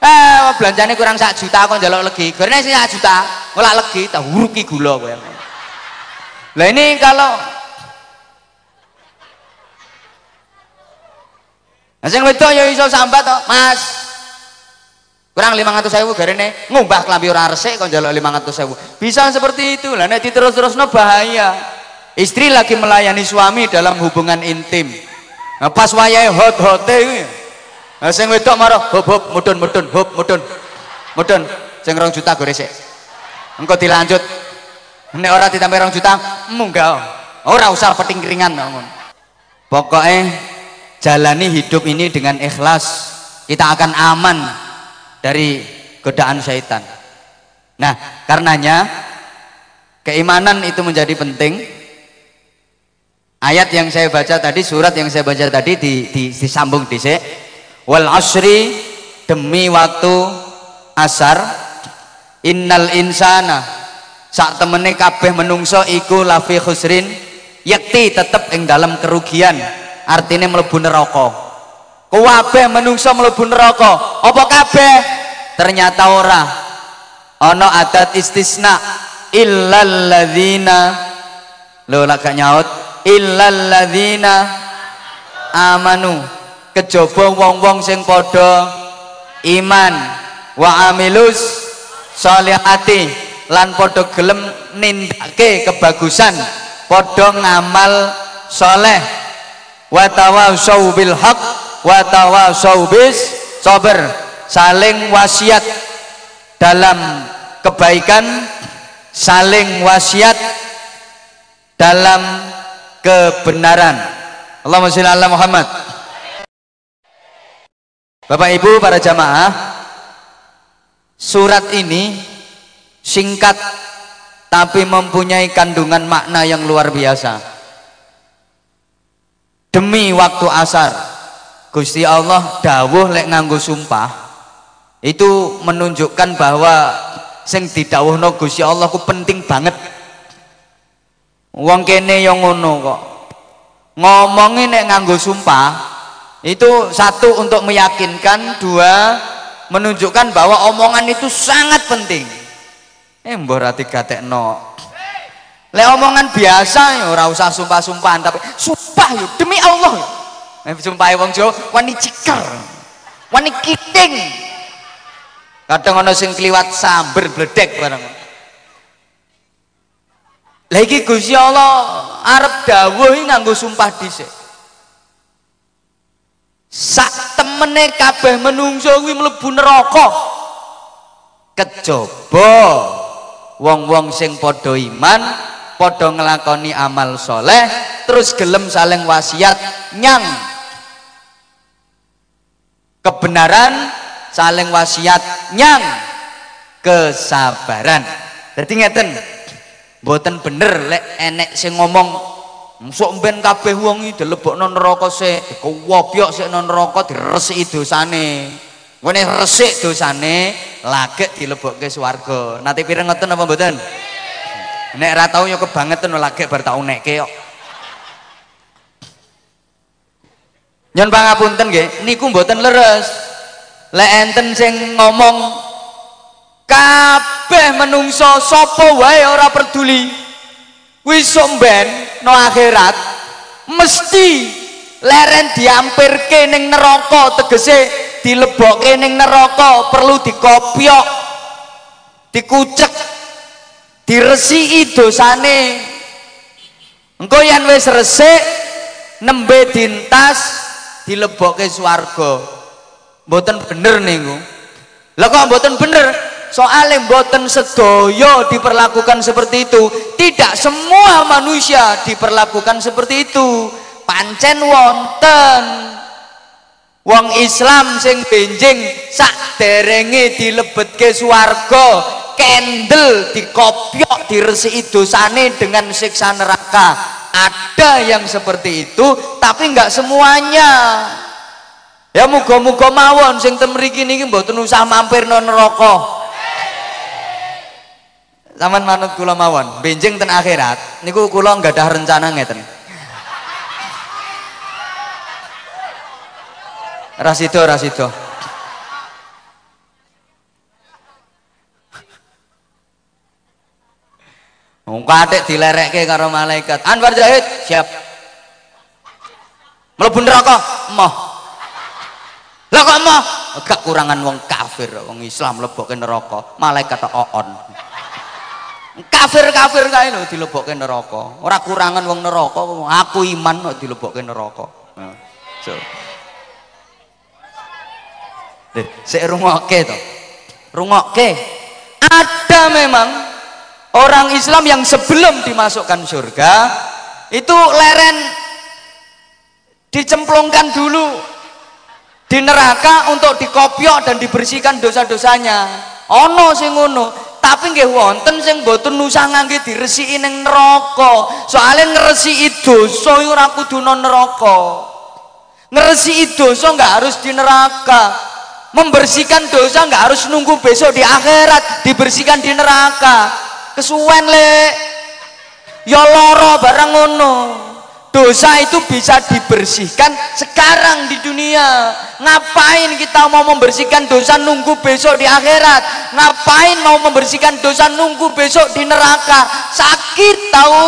eh belanjane kurang sak juta kok njaluk legi gorene sing sak juta ora legi tak huruki gula kowe lah ini kalau Nah, sing wedok ya iso sambat to, Mas. Kurang 500.000 garene ngumbah klambi ora resik kok njaluk 500.000. Bisa seperti itu. Lah nek diterus-terusno bahaya. Istri lagi melayani suami dalam hubungan intim. Nah, pas wayahe hot-hote kuwi Nah, sing wedok marah, hop hop mudun mudun hop mudun. Mudun sing rong juta gore sik. Engko dilanjut. Nek ora ditambah rong juta, munggah. Ora usah peting keringan ngono. Pokoknya jalani hidup ini dengan ikhlas. Kita akan aman dari godaan syaitan. Nah, karenanya keimanan itu menjadi penting. Ayat yang saya baca tadi, surat yang saya baca tadi di, di, disambung di wal asri demi waktu asar. Innal insana sak temene kabeh menungso iku lafi khusrin yakti tetep ing dalam kerugian. Artinya mlebu neraka. Kabeh menungso mlebu neraka. Apa kabeh? Ternyata ora. Ana adat istisna. Illal ladzina lho lagak nyaut. Illal ladzina amanu kejaba wong-wong sing padha iman wa amilus sholihati lan padha gelem nindake kebagusan padha ngamal soleh wa tawasau bil haq wa tawasau bis sabar saling wasiat dalam kebaikan saling wasiat dalam kebenaran. Allahumma sholli ala Muhammad Bapak Ibu para jamaah surat ini singkat tapi mempunyai kandungan makna yang luar biasa demi waktu asar Gusti Allah dawuh lek nganggo sumpah itu menunjukkan bahwa sing didhawuhno Gusti Allah ku penting banget. Wong kene yang ngono kok. Ngomongin nek nganggo sumpah itu satu untuk meyakinkan, dua menunjukkan bahwa omongan itu sangat penting. Eh mbok ra digatekno. Lek omongan biasa ya ora usah sumpah-sumpahan tapi sumpah yo demi Allah. Eh sumpah wong Jawa wani ciker. Wani kiting. Kadang ana sing kliwat samber bledek bareng. Lagi Gusti Allah arep dawuh nganggo sumpah dhisik. Sak temene kabeh menungso kuwi mlebu neraka. Kejaba. Wong-wong sing padha iman, padha nglakoni amal soleh, terus gelem saling wasiat nyang. Kebenaran saling wasiat nyang. Kesabaran. Jadi ngeten mboten bener lek enek sing ngomong Musuk ben kabeh wong iki dilebokno neraka sik, kuwobyok sik nang neraka diresiki dosane. Ngene resik dosane, lagek dilebokke swarga. Nate pireng ngoten apa mboten? Nek ora tau yo kebangetan lagek bar tau nekke kok. Nyon pangapunten nggih, niku mboten leres. Lek enten sing ngomong kabeh menungso sapa wae ora peduli. Wis somben no akhirat mesti leren diampirke ning neraka tegese dilebokke ning neraka perlu dikopyok dikucek diresiki dosane. Engko yen wis resik nembe dintas dilebokke swarga. Mboten bener niku. Lha kok mboten bener soalnya mboten sedoyo diperlakukan seperti itu. Tidak semua manusia diperlakukan seperti itu. Pancen wonten. Wong Islam sing benjing sak derenge dilebetke swarga kendel dikopyok diresiki dosane dengan siksa neraka. Ada yang seperti itu tapi nggak semuanya. Ya muga-muga mawon sing temriki niki mboten usah mampir non neraka Zaman manut kula mawon benjing ten akhirat niku kula ada rencana ngeten rasido rasido Wong katik dilerekke karo malaikat. Anwar Zahid, siap. Mlebu neraka, emoh. Lah kok emoh? Gak kurangan wong kafir, wong Islam mlebokke neraka. Malaikat oon. Kafir-kafir kae lho dilebokke neraka. Ora kurangan wong neraka, aku iman kok dilebokke neraka. Nah, so. Deh, sik rungokke to. Rungokke. Ada memang orang Islam yang sebelum dimasukkan surga itu leren dicemplungkan dulu di neraka untuk dikopiok dan dibersihkan dosa-dosanya ono sing ngono tapi nggih wonten sing mboten usah ngangge diresiki ning neraka. Soalnya ngresiki dosa iku ora kudu neraka. Ngresiki dosa nggak harus di neraka. Membersihkan dosa nggak harus nunggu besok di akhirat dibersihkan di neraka. Kesuwen le ya loro barang ngono dosa itu bisa dibersihkan sekarang di dunia. Ngapain kita mau membersihkan dosa nunggu besok di akhirat? Ngapain mau membersihkan dosa nunggu besok di neraka? Sakit tahu?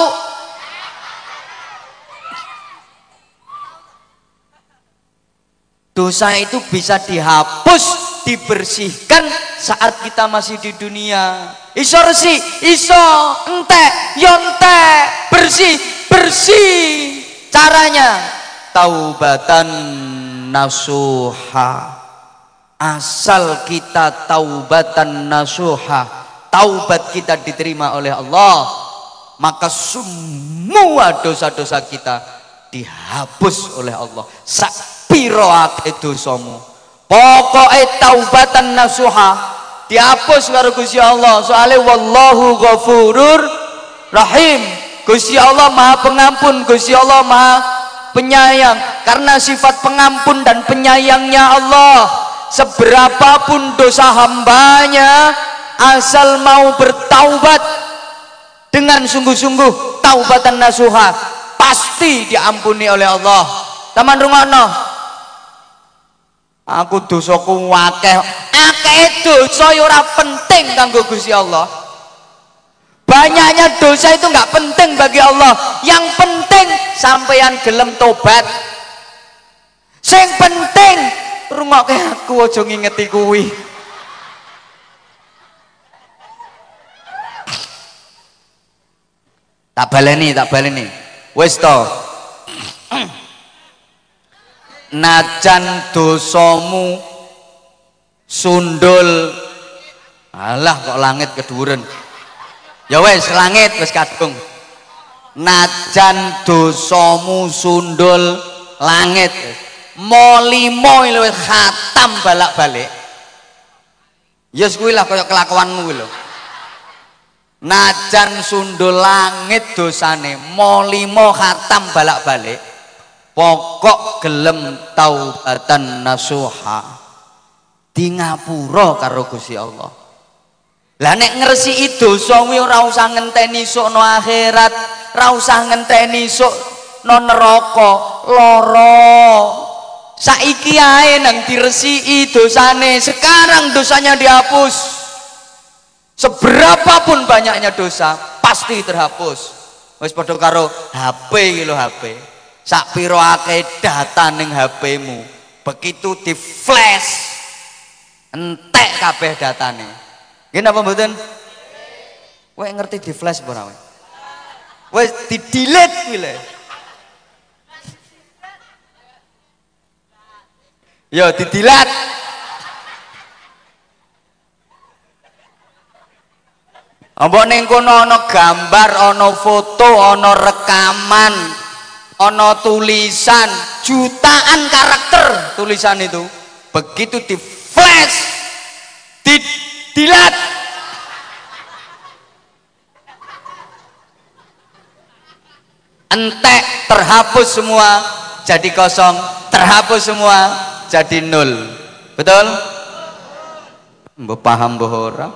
Dosa itu bisa dihapus dibersihkan saat kita masih di dunia. Iso resi iso entek yonte bersih bersih caranya taubatan nasuha. Asal kita taubatan nasuha taubat kita diterima oleh Allah maka semua dosa-dosa kita dihapus oleh Allah. Sak piro dosamu? Pokoknya taubatan nasuha dihapus karo Gusti Allah. Soalnya wallahu ghafurur rahim Gusti Allah maha pengampun Gusti Allah maha penyayang. Karena sifat pengampun dan penyayangnya Allah seberapapun dosa hambanya asal mau bertaubat dengan sungguh-sungguh taubatan nasuha pasti diampuni oleh Allah. Taman no. Aku dosaku wakeh akeh dosa ya ora penting kanggo Gusti Allah banyaknya dosa itu nggak penting bagi Allah. Yang penting sampeyan gelem tobat. Sing penting rungokke aku aja ngingeti kuwi tak baleni tak baleni. Wis to. Najan dosamu sundul. Alah kok langit keduren ya wis langit wis kadung. Najan dosamu sundul langit. Molimo lho khatam balak-balik. Ya yes, kuwi lah kaya kelakuanmu lho. Najan sundul langit dosane molimo khatam balak-balik. Pokok gelem taubatan nasuha. Di ngapura karo Gusti Allah lah nek ngresiki dosa kuwi ora usah ngenteni sok no akhirat ora usah ngenteni sok no neraka lara. Saiki ae nang diresiki dosane sekarang dosanya dihapus. Seberapapun banyaknya dosa pasti terhapus. Wis padha karo HP iki lho HP sak pira akeh data ning HP-mu begitu di flash entek kabeh datane nggih napa mboten kowe ngerti di flash apa ora wis di delete kuwi Ya didilat. Apa ning kono ana gambar, ana foto, ana rekaman, ana tulisan, jutaan karakter tulisan itu. Begitu di flash, didilat. Entek terhapus semua, jadi kosong, terhapus semua, jadi nol betul? Mbok paham mbok ora?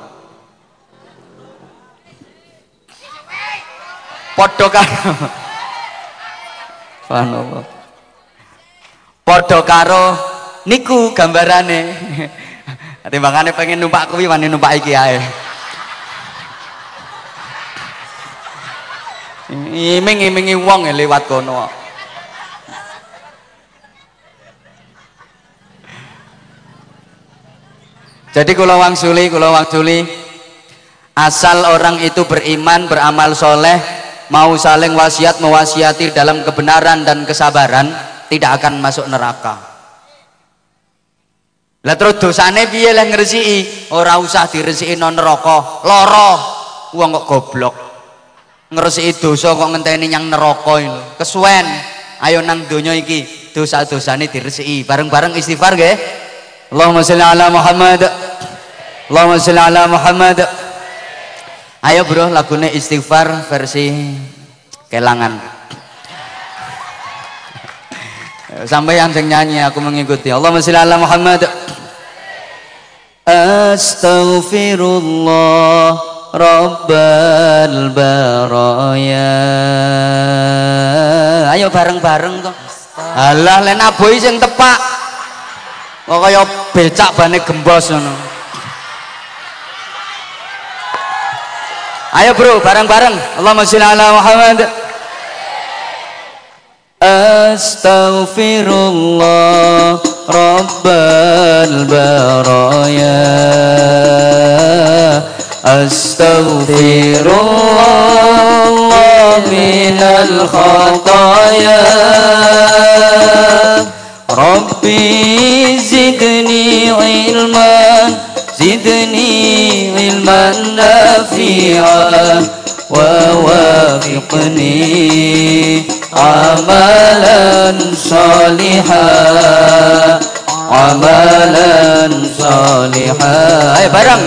Padha karo Subhanallah. Padha karo niku gambarane timbangane pengen numpak kuwi wani numpak iki ae. Iming-imingi wong e lewat kono. Jadi kalau wang suli, kalau wang suli, asal orang itu beriman, beramal soleh, mau saling wasiat, mewasiati dalam kebenaran dan kesabaran, tidak akan masuk neraka. Lah terus dosane piye lah ngresiki? Ora usah diresiki non neraka, lara. Wong kok goblok. Ngresiki dosa kok ngenteni nyang neraka lho. Kesuwen. Ayo nang donya iki dosa-dosane diresiki. Bareng-bareng istighfar nggih. Allahumma sholli ala Muhammad Allahumma sholli ala Muhammad ayo bro lagunya istighfar versi kelangan sampai yang sing nyanyi aku mengikuti. Allahumma sholli ala Muhammad. Astaghfirullah Rabbal baraya. Ayo bareng-bareng toh Alah len aboy sing tepak. Kok kaya becak bane gembos ngono. Ayo bro, bareng-bareng. Allahumma sholli ala Muhammad. أستغفر الله رب البرايا. أستغفر الله من الخطايا. ربي زدني علما زدني علما نافعا. ووافقني. amalan soliha amalan soliha ayo bareng.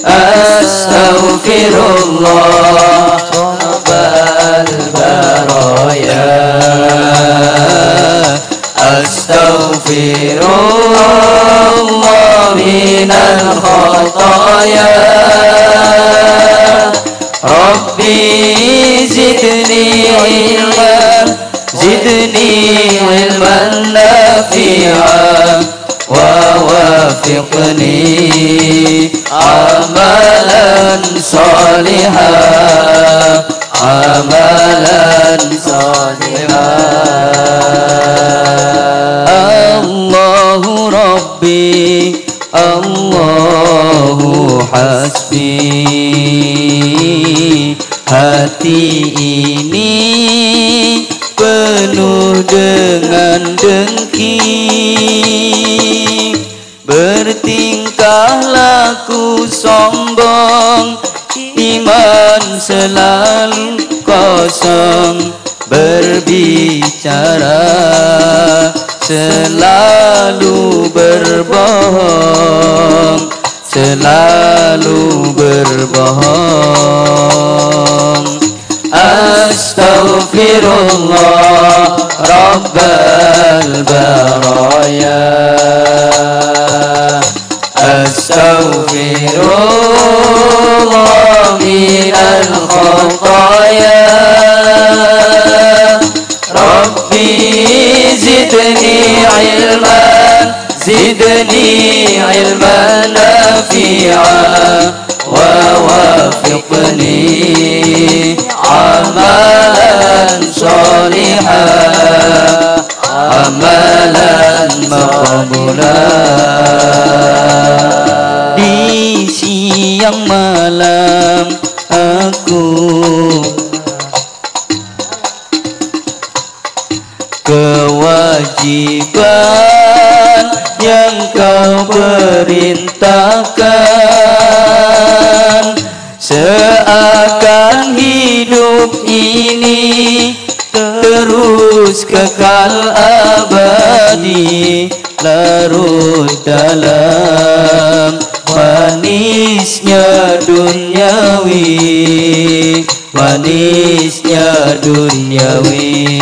Astaghfirullah rabbal baraya astaghfirullah minal khataya. ربي زدني علما زدني علما نافعا ووافقني عملا صالحا عملا صالحا. الله ربي Allahu hasbi. Hati ini penuh dengan dengki. Bertingkah laku sombong Iman selalu kosong. Berbicara selalu berbohong selalu berbohong. Astaghfirullah Rabbal baraya. Astaghfirullah Zidni ilman زدني علما نافعا ووافقني عملا صالحا عملا مقبولا. Di siang malam aku kewajiban yang kau perintahkan. Seakan hidup ini terus kekal abadi larut dalam manisnya duniawi manisnya duniawi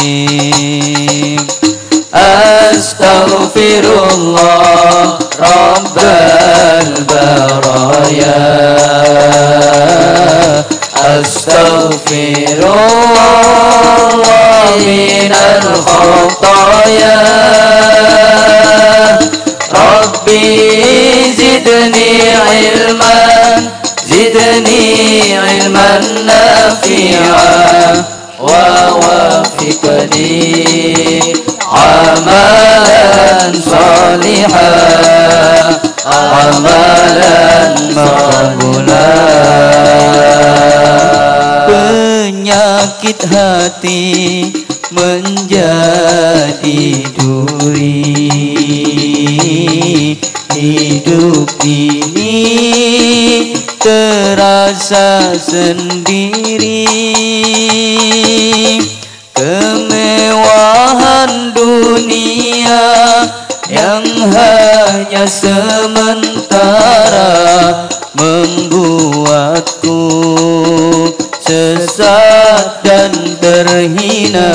أستغفر الله رب البرايا. أستغفر الله من الخطايا. ربي زدني علما زدني علما نافعا. ووافقني عملا صالحا عملا مقبولا penyakit hati menjadi duri hidup ini terasa sendiri kemewahan dunia yang hanya sementara membuatku sesat dan terhina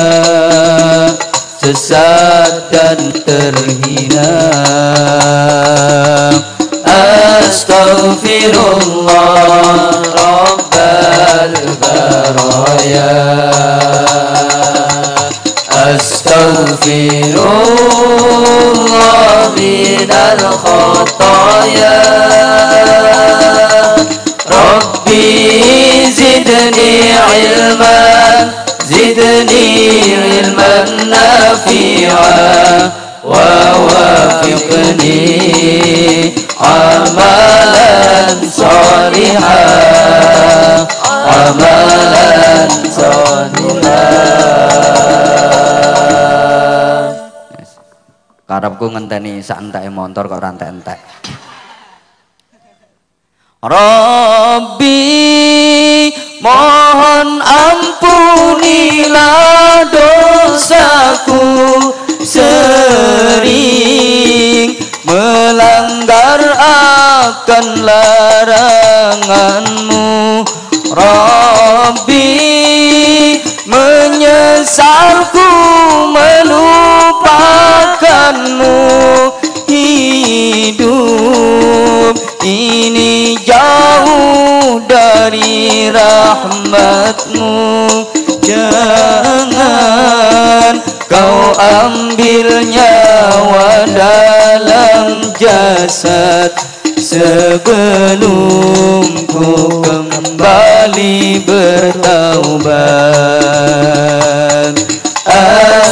sesat dan terhina. Astaghfirullah Rabbal baraya أستغفر الله من الخطايا. ربي زدني علما زدني علما نافعا ووافقني عملا صالحا. عملا صالحا. Karepku ngenteni sak enteke motor kok ora entek-entek. Rabbi mohon ampunilah dosaku sering melanggar akan laranganmu Rabbi menyesalku melupakan tanganmu hidup. Ini jauh dari rahmatmu. Jangan kau ambil nyawa dalam jasad. Sebelum ku kembali bertaubat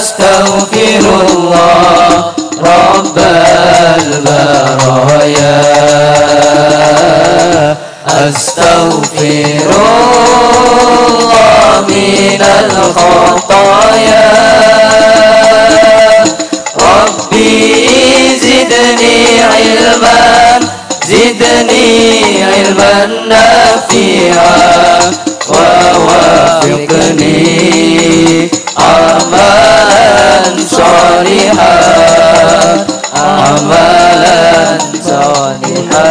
أستغفر الله رب البرايا. أستغفر الله من الخطايا. ربي زدني علما زدني علما نافعا. ووافقني عملا صالحا عملا صالحا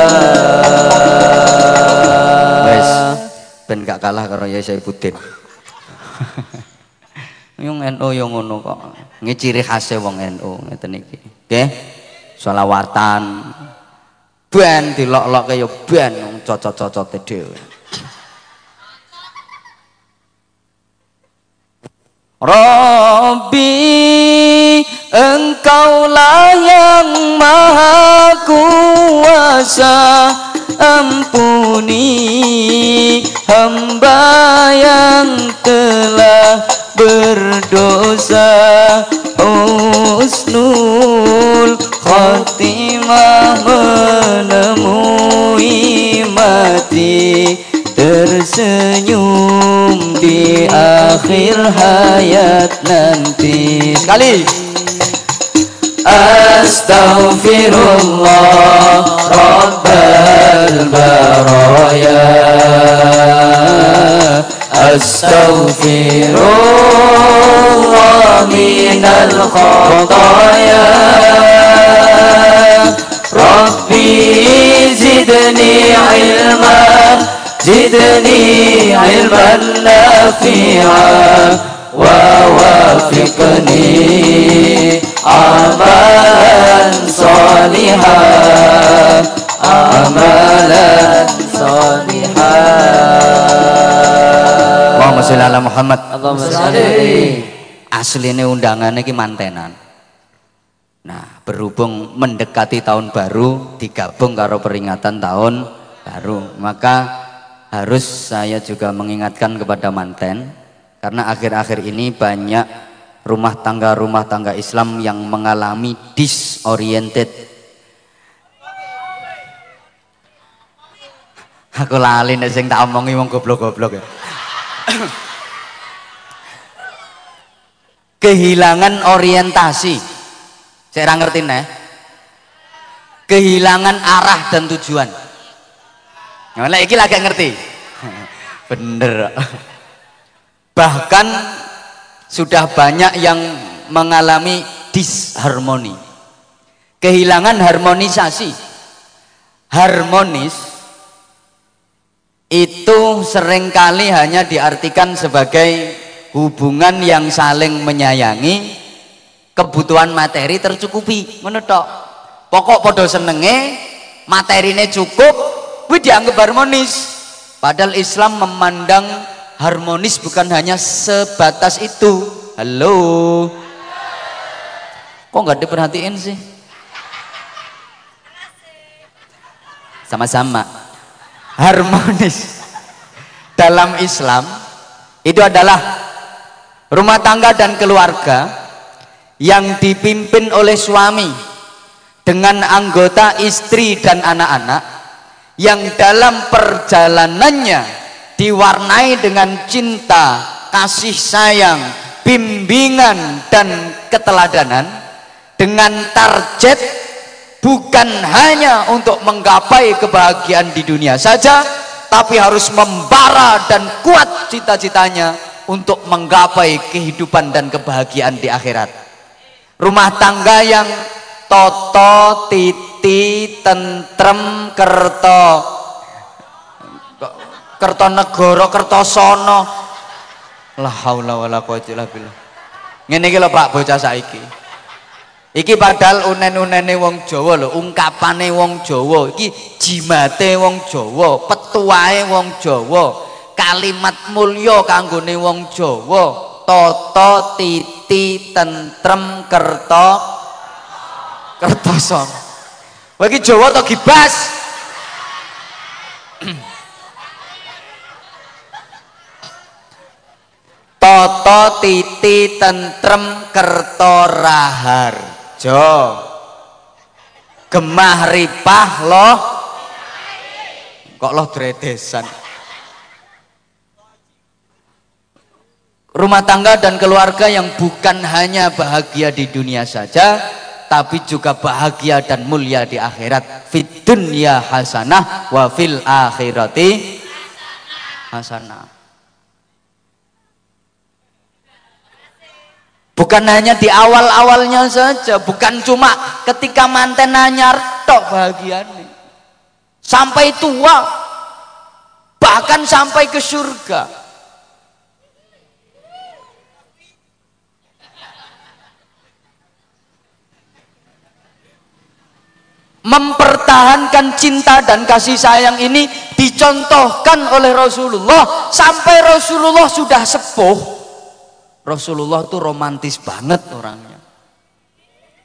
wes ben gak kalah karo Yai Saifuddin Yung NU yang ngono kok. Nggih ciri khase wong NU ngeten iki. Nggih. Selawatan, ban dilok-lok kaya ban cocot-cocote dhewe Rabbi engkaulah yang maha kuasa. Ampuni hamba yang telah berdosa. Husnul khotimah menemui mati tersenyum di akhir hayat nanti. Sekali. Astaghfirullah Rabbal baraya. Astaghfirullah minal khataya. Rabbi zidni ilman Ilman nafi'a Wa wafiqni amalan salihah Amalan salihah Allahumma sholli ala Muhammad. Allahumma sholli Asline undangannya iki mantenan. Nah, berhubung mendekati tahun baru, digabung karo peringatan tahun baru, maka harus saya juga mengingatkan kepada manten, karena akhir-akhir ini banyak rumah tangga-rumah tangga Islam yang mengalami disoriented. Aku lali nek sing tak omongi wong goblok-goblok ya. Kehilangan orientasi saya ngerti nih. Kehilangan arah dan tujuan. Nah, iki lagi ngerti. Bener. Bahkan sudah banyak yang mengalami disharmoni. Kehilangan harmonisasi. Harmonis itu sering kali hanya diartikan sebagai hubungan yang saling menyayangi kebutuhan materi tercukupi menetok pokok podo senenge materinya cukup wih dianggap harmonis. Padahal Islam memandang harmonis bukan hanya sebatas itu. Halo. Kok nggak diperhatiin sih? Sama-sama. Harmonis. Dalam Islam itu adalah rumah tangga dan keluarga yang dipimpin oleh suami dengan anggota istri dan anak-anak yang dalam perjalanannya diwarnai dengan cinta, kasih sayang, bimbingan dan keteladanan dengan target bukan hanya untuk menggapai kebahagiaan di dunia saja tapi harus membara dan kuat cita-citanya untuk menggapai kehidupan dan kebahagiaan di akhirat. Rumah tangga yang toto titi tentrem kerto kerto negoro kerto sono la haula wala quwwata illa ngene iki lho Pak bocah saiki Iki padahal unen-unene wong Jawa lho, ungkapane wong Jawa. Iki jimate wong Jawa, petuae wong Jawa. Kalimat mulya kanggone wong Jawa. Tata titi tentrem kerta kertoson. Wah iki Jawa to gibas? Tata titi tentrem kerta rahar jo gemah ripah loh kok loh dredesan rumah tangga dan keluarga yang bukan hanya bahagia di dunia saja tapi juga bahagia dan mulia di akhirat fit dunya hasanah wa fil akhirati hasanah Bukan hanya di awal-awalnya saja, bukan cuma ketika manten nanyar tok bahagianya. Sampai tua, bahkan sampai ke surga. Mempertahankan cinta dan kasih sayang ini dicontohkan oleh Rasulullah sampai Rasulullah sudah sepuh Rasulullah tuh romantis banget orangnya.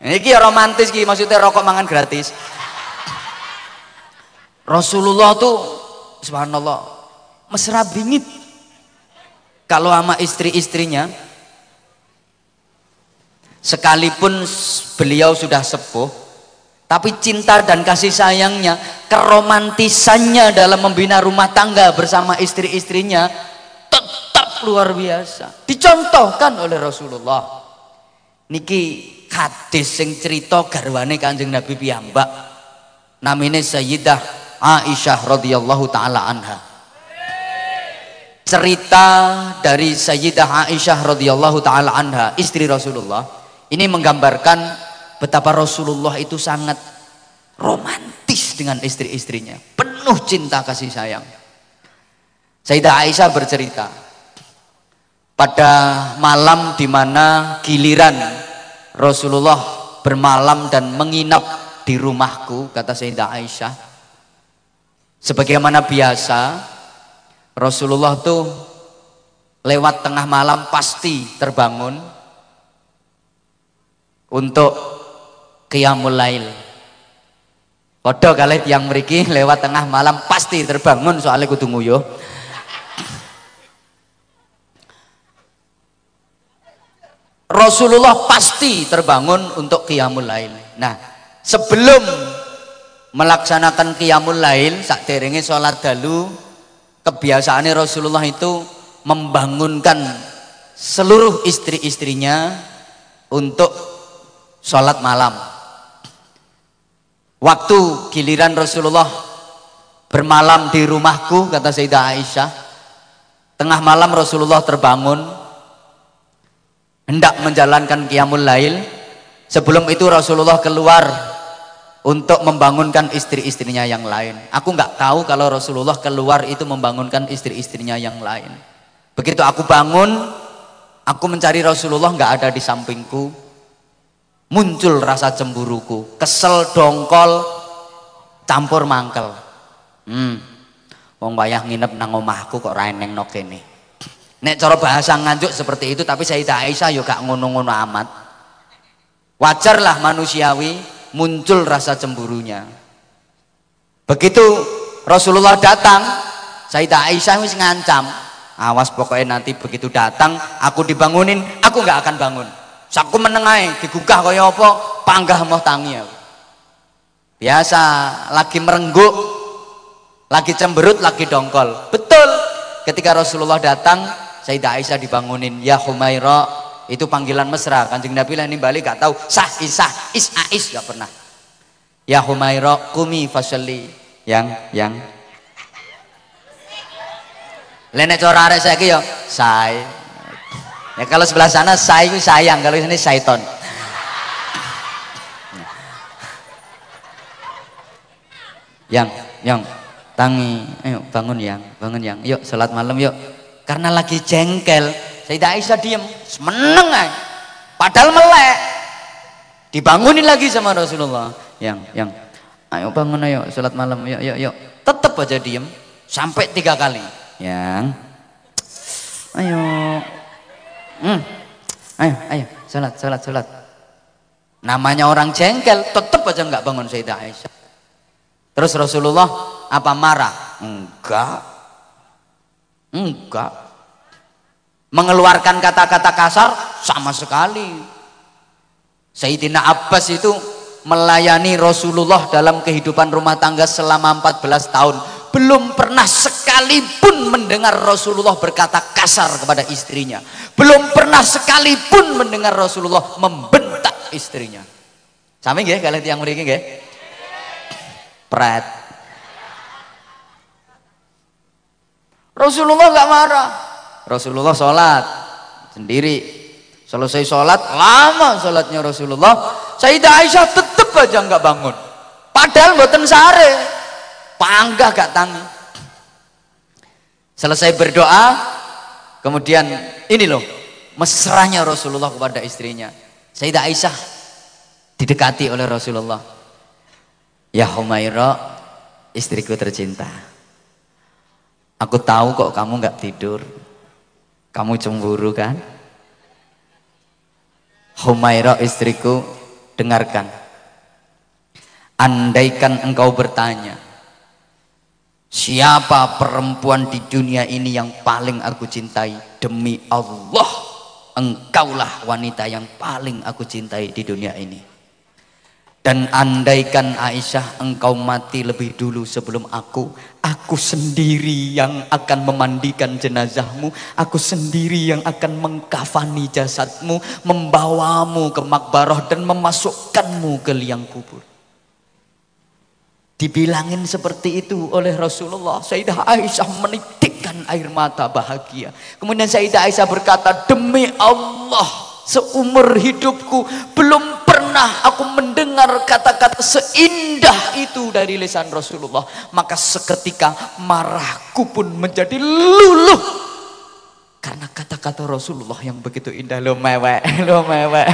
Ini ya romantis ki maksudnya rokok mangan gratis. Rasulullah tuh subhanallah mesra bingit kalau sama istri-istrinya sekalipun beliau sudah sepuh tapi cinta dan kasih sayangnya keromantisannya dalam membina rumah tangga bersama istri-istrinya luar biasa. Dicontohkan oleh Rasulullah. Niki hadis sing cerita garwane Kanjeng Nabi piyambak. Namine Sayyidah Aisyah radhiyallahu taala anha. Cerita dari Sayyidah Aisyah radhiyallahu taala anha, istri Rasulullah, ini menggambarkan betapa Rasulullah itu sangat romantis dengan istri-istrinya, penuh cinta kasih sayang. Sayyidah Aisyah bercerita, pada malam di mana giliran Rasulullah bermalam dan menginap di rumahku kata Sayyidah Aisyah sebagaimana biasa Rasulullah tuh lewat tengah malam pasti terbangun untuk qiyamul lail Podo kali yang meriki lewat tengah malam pasti terbangun soalnya kudu nguyuh Rasulullah pasti terbangun untuk qiyamul lail. Nah, sebelum melaksanakan qiyamul lail, derenge sholat dalu, kebiasaannya Rasulullah itu membangunkan seluruh istri-istrinya untuk sholat malam. Waktu giliran Rasulullah bermalam di rumahku, kata Sayyidah Aisyah, tengah malam Rasulullah terbangun, hendak menjalankan qiyamul lail. Sebelum itu Rasulullah keluar untuk membangunkan istri-istrinya yang lain. Aku nggak tahu kalau Rasulullah keluar itu membangunkan istri-istrinya yang lain. Begitu aku bangun aku mencari Rasulullah nggak ada di sampingku muncul rasa cemburuku kesel dongkol campur mangkel hmm wong wayah nginep nang omahku kok ra eneng nok kene Nek cara bahasa nganjuk seperti itu tapi Sayyidah Aisyah yo ngono-ngono amat. Wajarlah manusiawi muncul rasa cemburunya. Begitu Rasulullah datang, Sayyidah Aisyah wis ngancam, awas pokoknya nanti begitu datang aku dibangunin, aku nggak akan bangun. Saku menengai, digugah kaya apa, panggah mau tangi aku. Biasa lagi merengguk, lagi cemberut, lagi dongkol. Betul, ketika Rasulullah datang, Sayyidah Aisyah dibangunin ya Humaira itu panggilan mesra kanjeng Nabi lah ini balik gak tahu sah isah is ais gak pernah ya Humaira kumi fasali yang yang Lenek cara arek saya yo say. Ya kalau sebelah sana say itu sayang, kalau ini syaiton. Yang, yang, tangi, ayo bangun yang, bangun yang, yuk salat malam yuk. Karena lagi jengkel Sayyidah Aisyah diem. Meneng aja. Padahal melek. Dibangunin lagi sama Rasulullah. Yang, yang, ayo bangun ayo, sholat malam, yuk, yuk, yuk. Tetap aja diem, sampai tiga kali. Yang, ayo, hmm, ayo, ayo, sholat, sholat, sholat. Namanya orang jengkel, tetap aja nggak bangun Sayyidah Aisyah. Terus Rasulullah apa marah? Enggak. Enggak. Mengeluarkan kata-kata kasar sama sekali. Sayyidina Abbas itu melayani Rasulullah dalam kehidupan rumah tangga selama 14 tahun belum pernah sekalipun mendengar Rasulullah berkata kasar kepada istrinya belum pernah sekalipun mendengar Rasulullah membentak istrinya sami nggih kalian tiang mriki nggih pret Rasulullah nggak marah Rasulullah sholat sendiri Selesai sholat, lama sholatnya Rasulullah. Sayyidah Aisyah tetep aja nggak bangun. Padahal buatan sare. Panggah gak tangi. Selesai berdoa, kemudian ini loh, mesranya Rasulullah kepada istrinya. Sayyidah Aisyah didekati oleh Rasulullah. Ya Humaira, istriku tercinta. Aku tahu kok kamu nggak tidur. Kamu cemburu kan? Humaira istriku dengarkan andaikan engkau bertanya siapa perempuan di dunia ini yang paling aku cintai demi Allah engkaulah wanita yang paling aku cintai di dunia ini dan andaikan Aisyah engkau mati lebih dulu sebelum aku, aku sendiri yang akan memandikan jenazahmu, aku sendiri yang akan mengkafani jasadmu, membawamu ke makbaroh dan memasukkanmu ke liang kubur. Dibilangin seperti itu oleh Rasulullah. Sayyidah Aisyah menitikkan air mata bahagia. Kemudian Sayyidah Aisyah berkata, demi Allah seumur hidupku belum pernah aku mendengar kata-kata seindah itu dari lisan Rasulullah. Maka seketika marahku pun menjadi luluh. Karena kata-kata Rasulullah yang begitu indah. Lo mewek. Lo mewek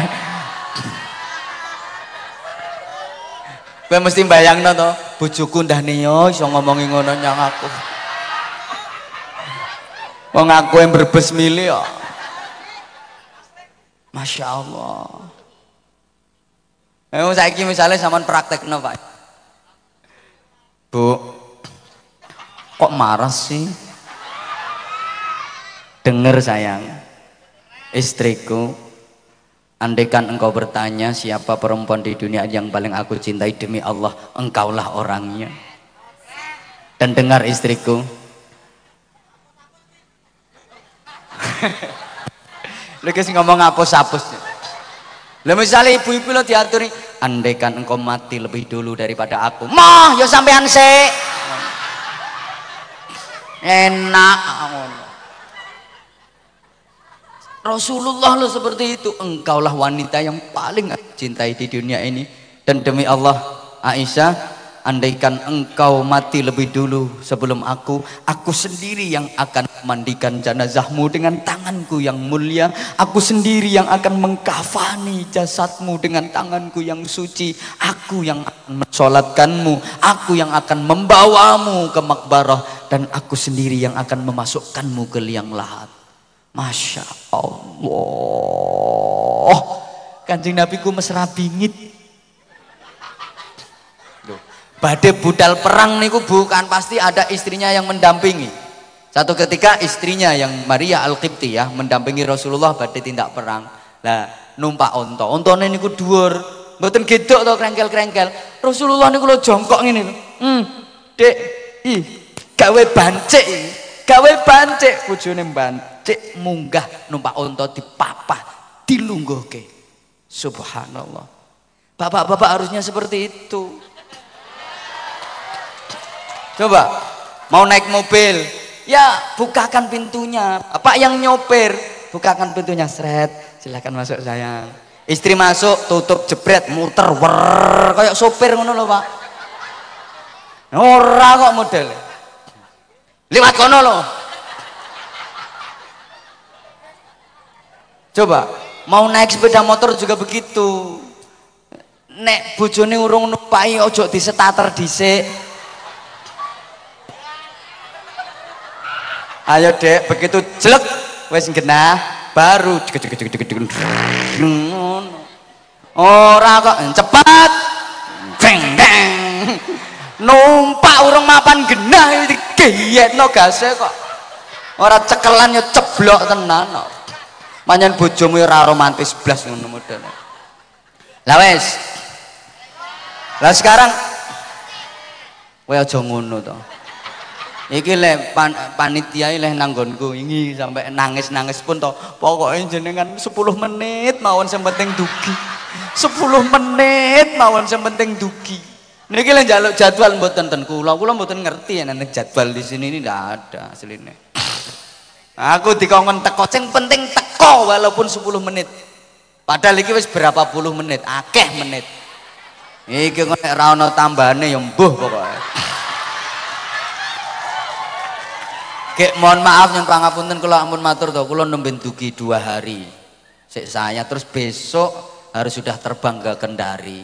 gue mesti bayang to bujuku ndah niyo iso ngomongi ngono nyang aku wong aku yang berbes milih ya Masya Allah Memang saya misalnya sama praktek Pak. Bu, kok marah sih? Dengar sayang, istriku, andaikan engkau bertanya siapa perempuan di dunia yang paling aku cintai demi Allah, engkaulah orangnya. Dan dengar istriku, Lu ngomong hapus-hapus. Lah misalnya ibu-ibu lo diaturi, andaikan engkau mati lebih dulu daripada aku. Mah, ya sampean sih. Enak Rasulullah lo seperti itu. Engkaulah wanita yang paling cintai di dunia ini. Dan demi Allah, Aisyah, andaikan engkau mati lebih dulu sebelum aku aku sendiri yang akan memandikan jenazahmu dengan tanganku yang mulia. Aku sendiri yang akan mengkafani jasadmu dengan tanganku yang suci. Aku yang akan mensolatkanmu. Aku yang akan membawamu ke makbarah. Dan aku sendiri yang akan memasukkanmu ke liang lahat Masya Allah. Kanjeng Nabi ku mesra bingit. Badai budal perang niku bukan pasti ada istrinya yang mendampingi. Satu ketika istrinya yang Maria Al-Qibti ya mendampingi Rasulullah badai tindak perang. Lah numpak onto ontone niku dhuwur. Mboten gedok to krengkel-krengkel. Rasulullah niku lho jongkok ngene. Hmm dek ih gawe bancik. Gawe bancik bojone bancik munggah numpak onto dipapah dilungguhke subhanallah bapak-bapak harusnya seperti itu Coba, mau naik mobil, ya bukakan pintunya. Bapak yang nyopir, bukakan pintunya, seret, silahkan masuk sayang. Istri masuk, tutup jebret, muter, wer, kayak sopir ngono loh pak. Ora kok model. Lewat kono loh. Coba, mau naik sepeda motor juga begitu. nek bojone urung numpai ojo disetater dhisik. Ayo dek begitu jelek wis genah baru ora kok cepat. Beng beng numpak urung mapan genah iki geyetno gase kok. Ora cekelan ya ceblok tenan kok Manyan bojomu ora romantis blas ngono model. Lah wis. Lah sekarang kowe aja ngono to. Iki le pan, panitia le nanggonku ini sampai nangis-nangis pun to. Pokoknya jenengan 10 menit mawon sing penting dugi. 10 menit mawon sing penting dugi. Niki le jadwal mboten ten kula. Kula mboten ngerti nek jadwal di sini ini ndak ada asline. Aku dikongkon teko sing penting teko walaupun 10 menit. Padahal iki wis berapa puluh menit, akeh menit. Iki kok nek ora ana tambahane ya mbuh pokoke. Mohon maaf yang pangapunten kula ampun matur to, kula nembe dugi dua hari. Sik saya terus besok harus sudah terbang ke Kendari.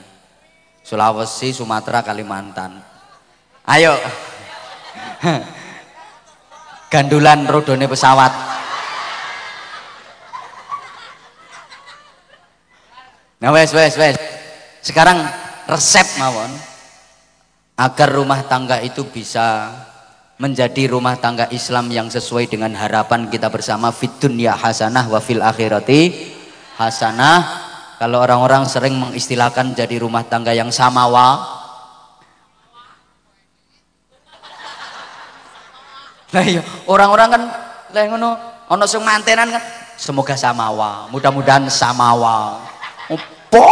Sulawesi, Sumatera, Kalimantan. Ayo. gandulan rodone pesawat. Nah wes wes wes. Sekarang resep mawon agar rumah tangga itu bisa menjadi rumah tangga Islam yang sesuai dengan harapan kita bersama. Fit dunya hasanah wa fil akhirati hasanah. Kalau orang-orang sering mengistilahkan jadi rumah tangga yang samawa Lah iya, orang-orang kan lah ngono ana sing mantenan kan semoga samawa, mudah-mudahan samawa. Opo?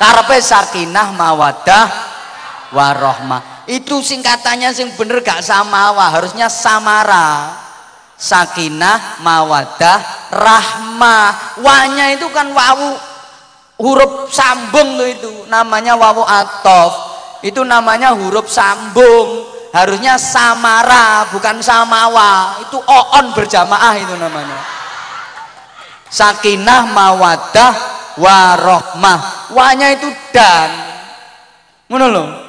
Karepe sakinah mawadah warohmah. Itu singkatannya sing bener gak samawa, harusnya samara. Sakinah mawadah rahmah. Wanya itu kan wawu huruf sambung tuh itu, namanya wawu atof. Itu namanya huruf sambung harusnya samara bukan samawa. Itu oon berjamaah itu namanya. Sakinah mawadah warohmah. Wanya itu dan. Ngono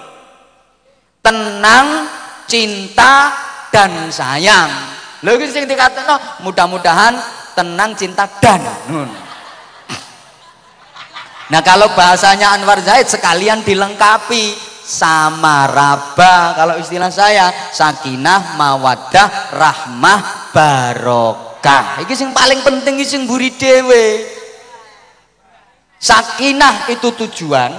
tenang cinta dan sayang. Iki sing dikatakan mudah-mudahan tenang cinta dan. Nah kalau bahasanya Anwar Zaid sekalian dilengkapi sama raba kalau istilah saya sakinah mawadah rahmah barokah. Ini yang paling penting yang buri dewe sakinah itu tujuan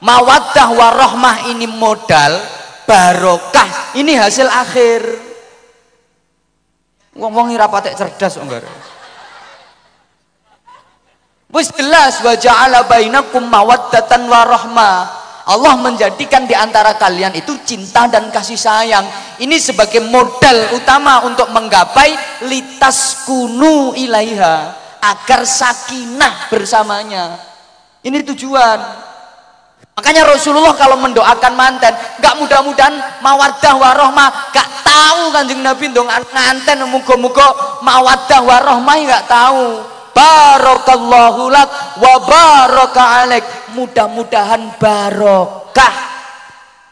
mawadah warahmah ini modal barokah. Ini hasil akhir. Ngomong rapatek cerdas enggak Wis jelas wa ja'ala bainakum mawaddatan warahmah Allah menjadikan di antara kalian itu cinta dan kasih sayang. Ini sebagai modal utama untuk menggapai litas kunu ilaiha agar sakinah bersamanya. Ini tujuan. Makanya Rasulullah kalau mendoakan manten, gak mudah-mudahan mawadah warohmah, gak tahu kanjeng Nabi dong nganten muga-muga mawadah warohmah gak tahu barakallahu lak wa baraka alaik mudah-mudahan barokah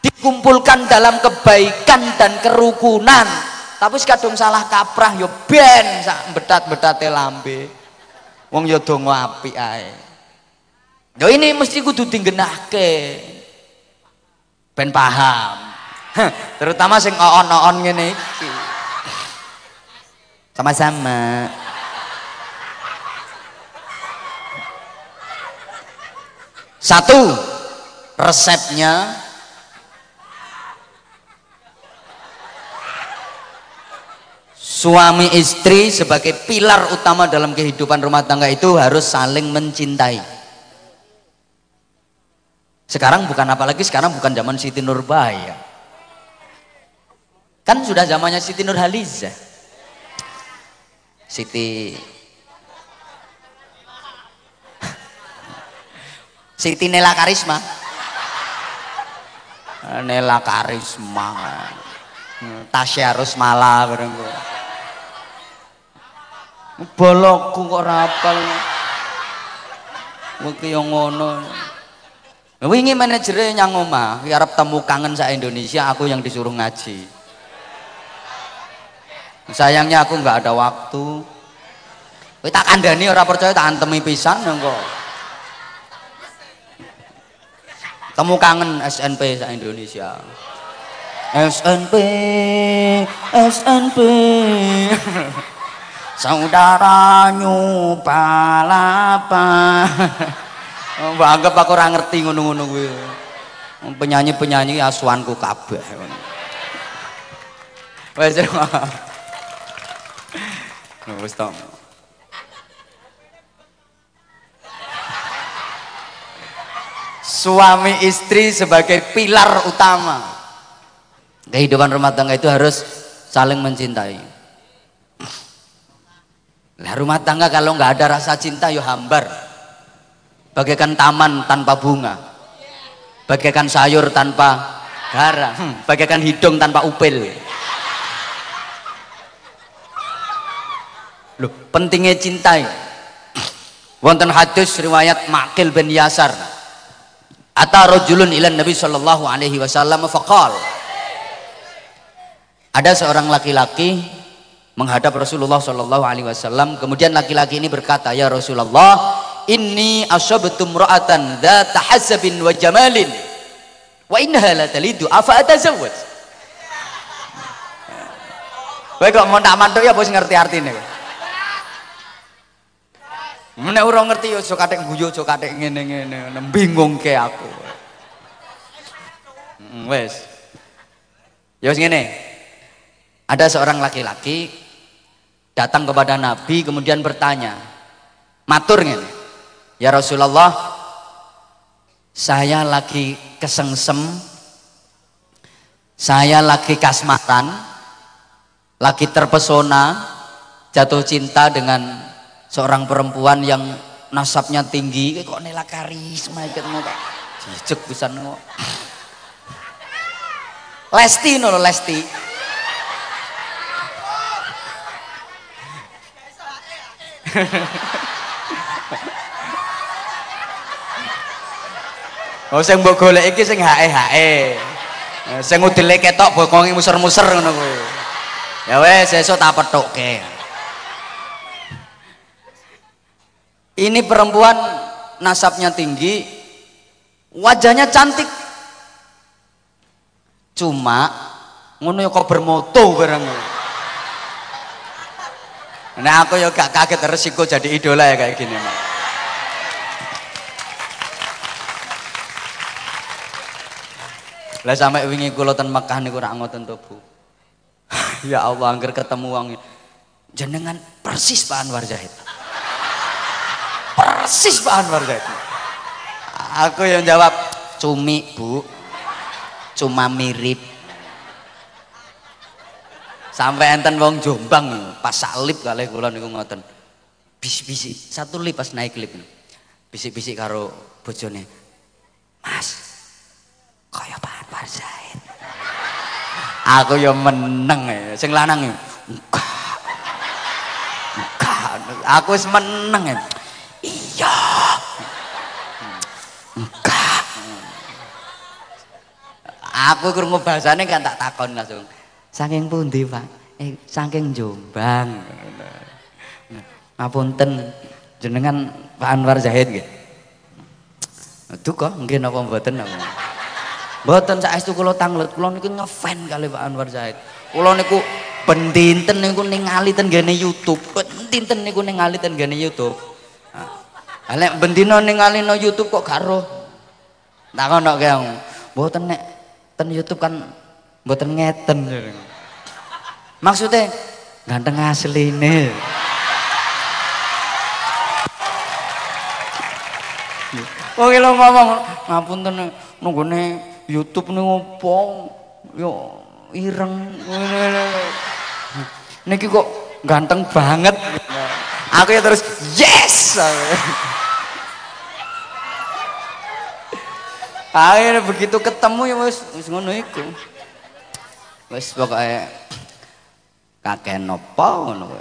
dikumpulkan dalam kebaikan dan kerukunan. Tapi sekadung salah kaprah yo ben sak betat-betate lambe. Wong yo donga apik ae. Yo ini mesti kudu dinggenahke ben paham. Terutama sing on-on ngene iki. Sama-sama Satu, resepnya suami istri sebagai pilar utama dalam kehidupan rumah tangga itu harus saling mencintai. Sekarang bukan apalagi sekarang bukan zaman Siti Nurbaya. Kan sudah zamannya Siti Nurhaliza. Siti Siti Nela Karisma. Nela Karisma. Tasya Rusmala bareng gue. Bolokku kok rapal. Kowe ki ngono. Wingi manajernya yang omah, harap temu kangen saya Indonesia, aku yang disuruh ngaji. Sayangnya aku nggak ada waktu. Kowe tak kandani ora percaya tak antemi pisan kok. Temu kangen SNP sa Indonesia. SNP, SNP. Saudara nyupalapa. Mbak anggap aku ora ngerti kuwi. Penyanyi-penyanyi asuhanku kabeh. Wes. Wes Suami istri sebagai pilar utama. Kehidupan rumah tangga itu harus saling mencintai. Lah rumah tangga kalau nggak ada rasa cinta yo ya hambar. Bagaikan taman tanpa bunga. Bagaikan sayur tanpa garam. Hmm, bagaikan hidung tanpa upil. Loh pentingnya cintai. Wonten hadis riwayat Makil bin Yasar Ata rojulun ilan Nabi sallallahu alaihi wasallam faqal. Ada seorang laki-laki menghadap Rasulullah sallallahu alaihi wasallam kemudian laki-laki ini berkata ya Rasulullah inni asabtu imra'atan dzata hasabin wa jamalin wa innaha la talidu afa atazawwaj? Kowe kok mau tak mantuk ya bos ngerti artine Nek ora ngerti ya aja kathek guyu aja kathek ngene-ngene bingung ke aku. Wes. Ya wis ngene. Ada seorang laki-laki datang kepada Nabi kemudian bertanya matur ngene. Ya Rasulullah, saya lagi kesengsem, saya lagi kasmatan, lagi terpesona, jatuh cinta dengan seorang perempuan yang nasabnya tinggi, kok nela karisma ikut mau jejek bisa nengok. Lesti nolo Lesti. Oh sing mbok golek iki sing hae-hae. Eh, sing udele ketok bokonge muser-muser ngono kuwi. Ya wes tak pethukke. Ini perempuan nasabnya tinggi, wajahnya cantik. Cuma ngono ya kok bermoto bareng. Nah aku ya gak kaget resiko jadi idola ya kayak gini. Mak. Lah sampai wingi kula ten Mekah niku ora ngoten to, Bu. ya Allah, angger ketemu wong jenengan persis Pak Anwar Zahid. Persis Pak Anwar Zahid. Aku yang jawab, cumi Bu. Cuma mirip. Sampai enten wong Jombang pas salib kali kula niku ngoten. Bisik-bisik, satu lip pas naik lip. Bisik-bisik karo bojone. Mas, kaya Pak Anwar Zaid aku ya meneng ya sing lanang ya enggak enggak aku wis meneng ya iya. Enggak. Aku krungu bahasane kan tak takon langsung. Saking pundi Pak? Eh saking Jombang. Ngapunten jenengan Pak Anwar Zahid nggih? Duh nggih napa mboten napa Mboten saestu kula tanglet, kula niku ngefan kali Pak Anwar Zaid. Kula niku ben dinten niku ningali ten gene YouTube, ben dinten niku ningali ten gene YouTube. Lah nek ben dina ningali no YouTube kok gak roh. Tak ono ke mboten nek ten YouTube kan mboten ngeten. Maksudnya ganteng asline. Wong lo ngomong ngapunten nunggone YouTube nih ngopo yo ireng niki kok ganteng banget aku ya terus yes akhirnya begitu ketemu ya wis wis ngono iku wis pokoke kakek nopo ngono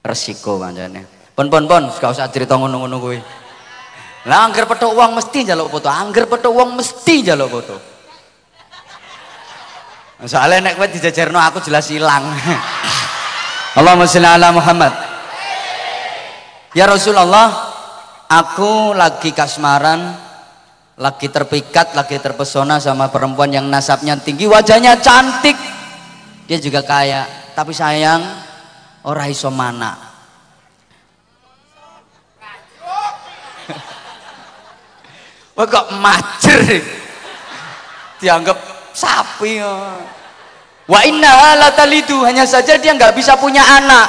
resiko kancane pon pon pon gak usah cerita ngono-ngono kuwi Lah angger petuk uang mesti jaluk foto, angger petuk uang mesti jaluk foto. Soalnya nek kowe dijajarno aku jelas hilang. Allahumma sholli ala Muhammad. Ya Rasulullah, aku lagi kasmaran, lagi terpikat, lagi terpesona sama perempuan yang nasabnya tinggi, wajahnya cantik. Dia juga kaya, tapi sayang orang iso mana Wah kok majer. Dianggap sapi. Wa inna la talidu hanya saja dia nggak bisa punya anak.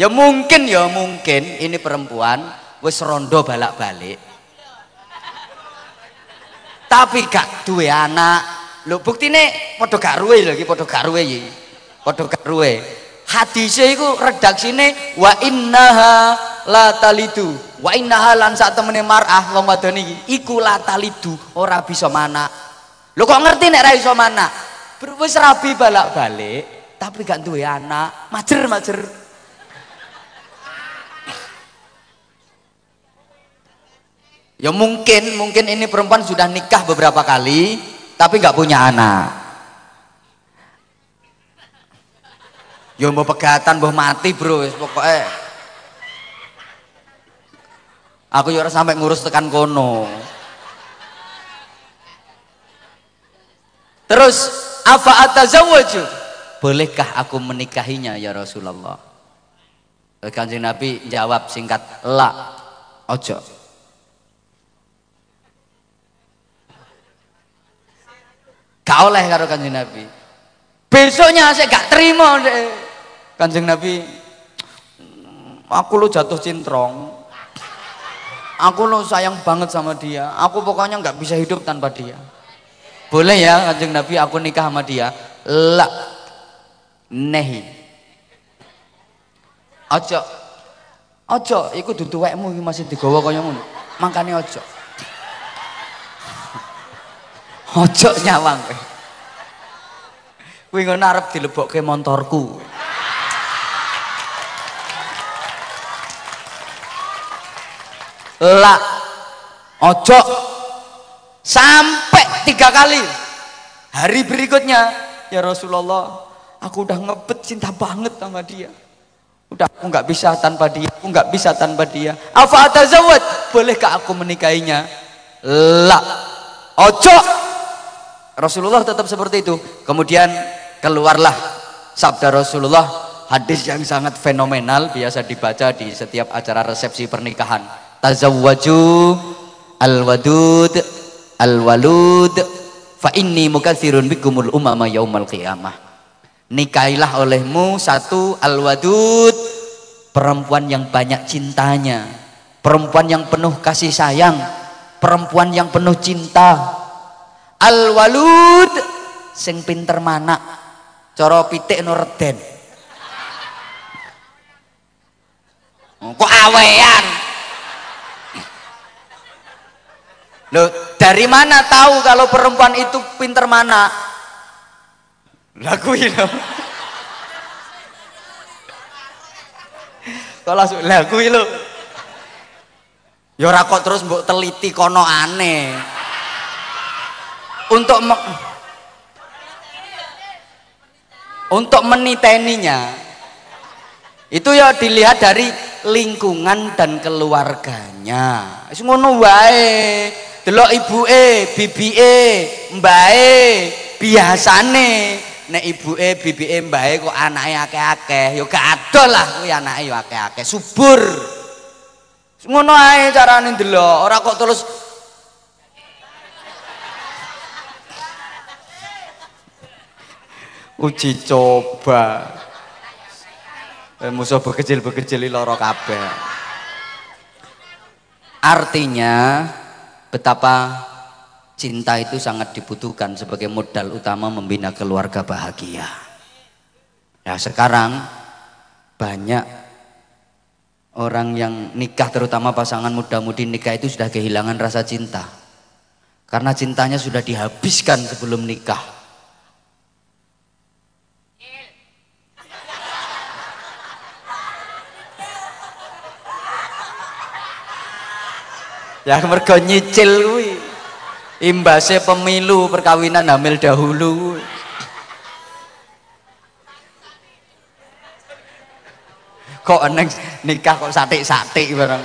Ya mungkin ya mungkin ini perempuan wis rondo balak-balik. Tapi gak duwe anak. Lho buktine padha gak ruwe lho iki padha gak ruwe iki. Padha gak ruwe. Hadise iku redaksine wa innaha la talidu wa innaha lan sak temene mar'ah wong wadon iki iku la talidu ora bisa mana lho kok ngerti nek ra iso mana wis rabi balak-balik tapi gak duwe anak majer majer ya mungkin mungkin ini perempuan sudah nikah beberapa kali tapi gak punya anak ya mau pegatan mau mati bro pokoknya Aku ya sampai ngurus tekan kono. Terus apa atazawwaju? Bolehkah aku menikahinya ya Rasulullah? Kanjeng Nabi jawab singkat, "La." Ojo. Gak oleh karo Kanjeng Nabi. Besoknya saya gak terima deh. Kanjeng Nabi, aku lo jatuh cintrong. Aku lo sayang banget sama dia. Aku pokoknya nggak bisa hidup tanpa dia. Boleh ya kanjeng Nabi aku nikah sama dia? La nehi. Ojo. Ojo ikut dudu wekmu masih digawa kaya ngono. Makane ojo ojo nyawang. Kowe ngono arep dilebokke montorku. La ojo sampai tiga kali. Hari berikutnya ya Rasulullah aku udah ngebet cinta banget sama dia. Udah aku nggak bisa tanpa dia aku nggak bisa tanpa dia. Apa atazawad bolehkah aku menikahinya? La ojo Rasulullah tetap seperti itu. Kemudian keluarlah sabda Rasulullah hadis yang sangat fenomenal biasa dibaca di setiap acara resepsi pernikahan. Tazawwaju alwadud alwalud fa inni mukatsirun bikumul umama yaumal qiyamah. Nikahilah olehmu satu alwadud perempuan yang banyak cintanya perempuan yang penuh kasih sayang perempuan yang penuh cinta alwalud sing pinter mana cara pitik nurden kok awean Loh, dari mana tahu kalau perempuan itu pinter mana? Lagu itu. Kok langsung lagu itu. Ya kok terus mbok teliti kono aneh. Untuk me untuk meniteninya itu ya dilihat dari lingkungan dan keluarganya. Wis ngono wae delok ibuke, bibike, mbae, biasane nek ibuke, bibike, mbae kok anake akeh-akeh, ya gak adol lah kuwi anake ya akeh-akeh, subur. Ngono ae carane ndelok, ora kok terus uji coba. Eh, musuh bekecil-bekecil loro kabeh. Artinya betapa cinta itu sangat dibutuhkan sebagai modal utama membina keluarga bahagia. Ya sekarang banyak orang yang nikah terutama pasangan muda-mudi nikah itu sudah kehilangan rasa cinta. Karena cintanya sudah dihabiskan sebelum nikah. Ya mergo nyicil kuwi. Imbase pemilu perkawinan hamil dahulu. Kok eneng nikah kok satik-satik bareng.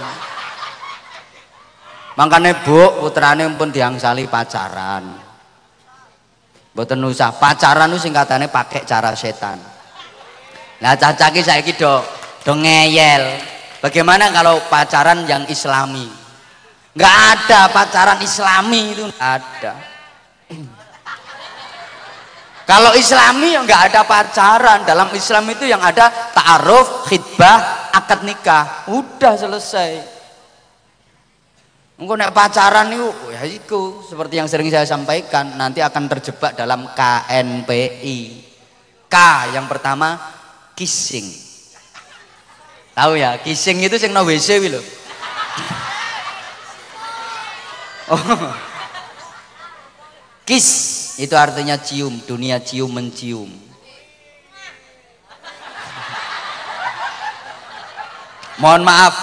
Makanya bu putrane pun diangsali pacaran. Mboten usah pacaran itu singkatannya pakai cara setan. Nah cacaki saya do do ngeyel. Bagaimana kalau pacaran yang islami nggak ada pacaran islami itu nggak ada kalau islami ya nggak ada pacaran dalam islam itu yang ada ta'aruf khidbah akad nikah udah selesai Engko nek pacaran itu ya itu seperti yang sering saya sampaikan nanti akan terjebak dalam KNPI. K yang pertama kissing. Tahu ya, kissing itu sing no WC lho. Oh. Kiss. Itu artinya cium, dunia cium mencium. Mohon maaf,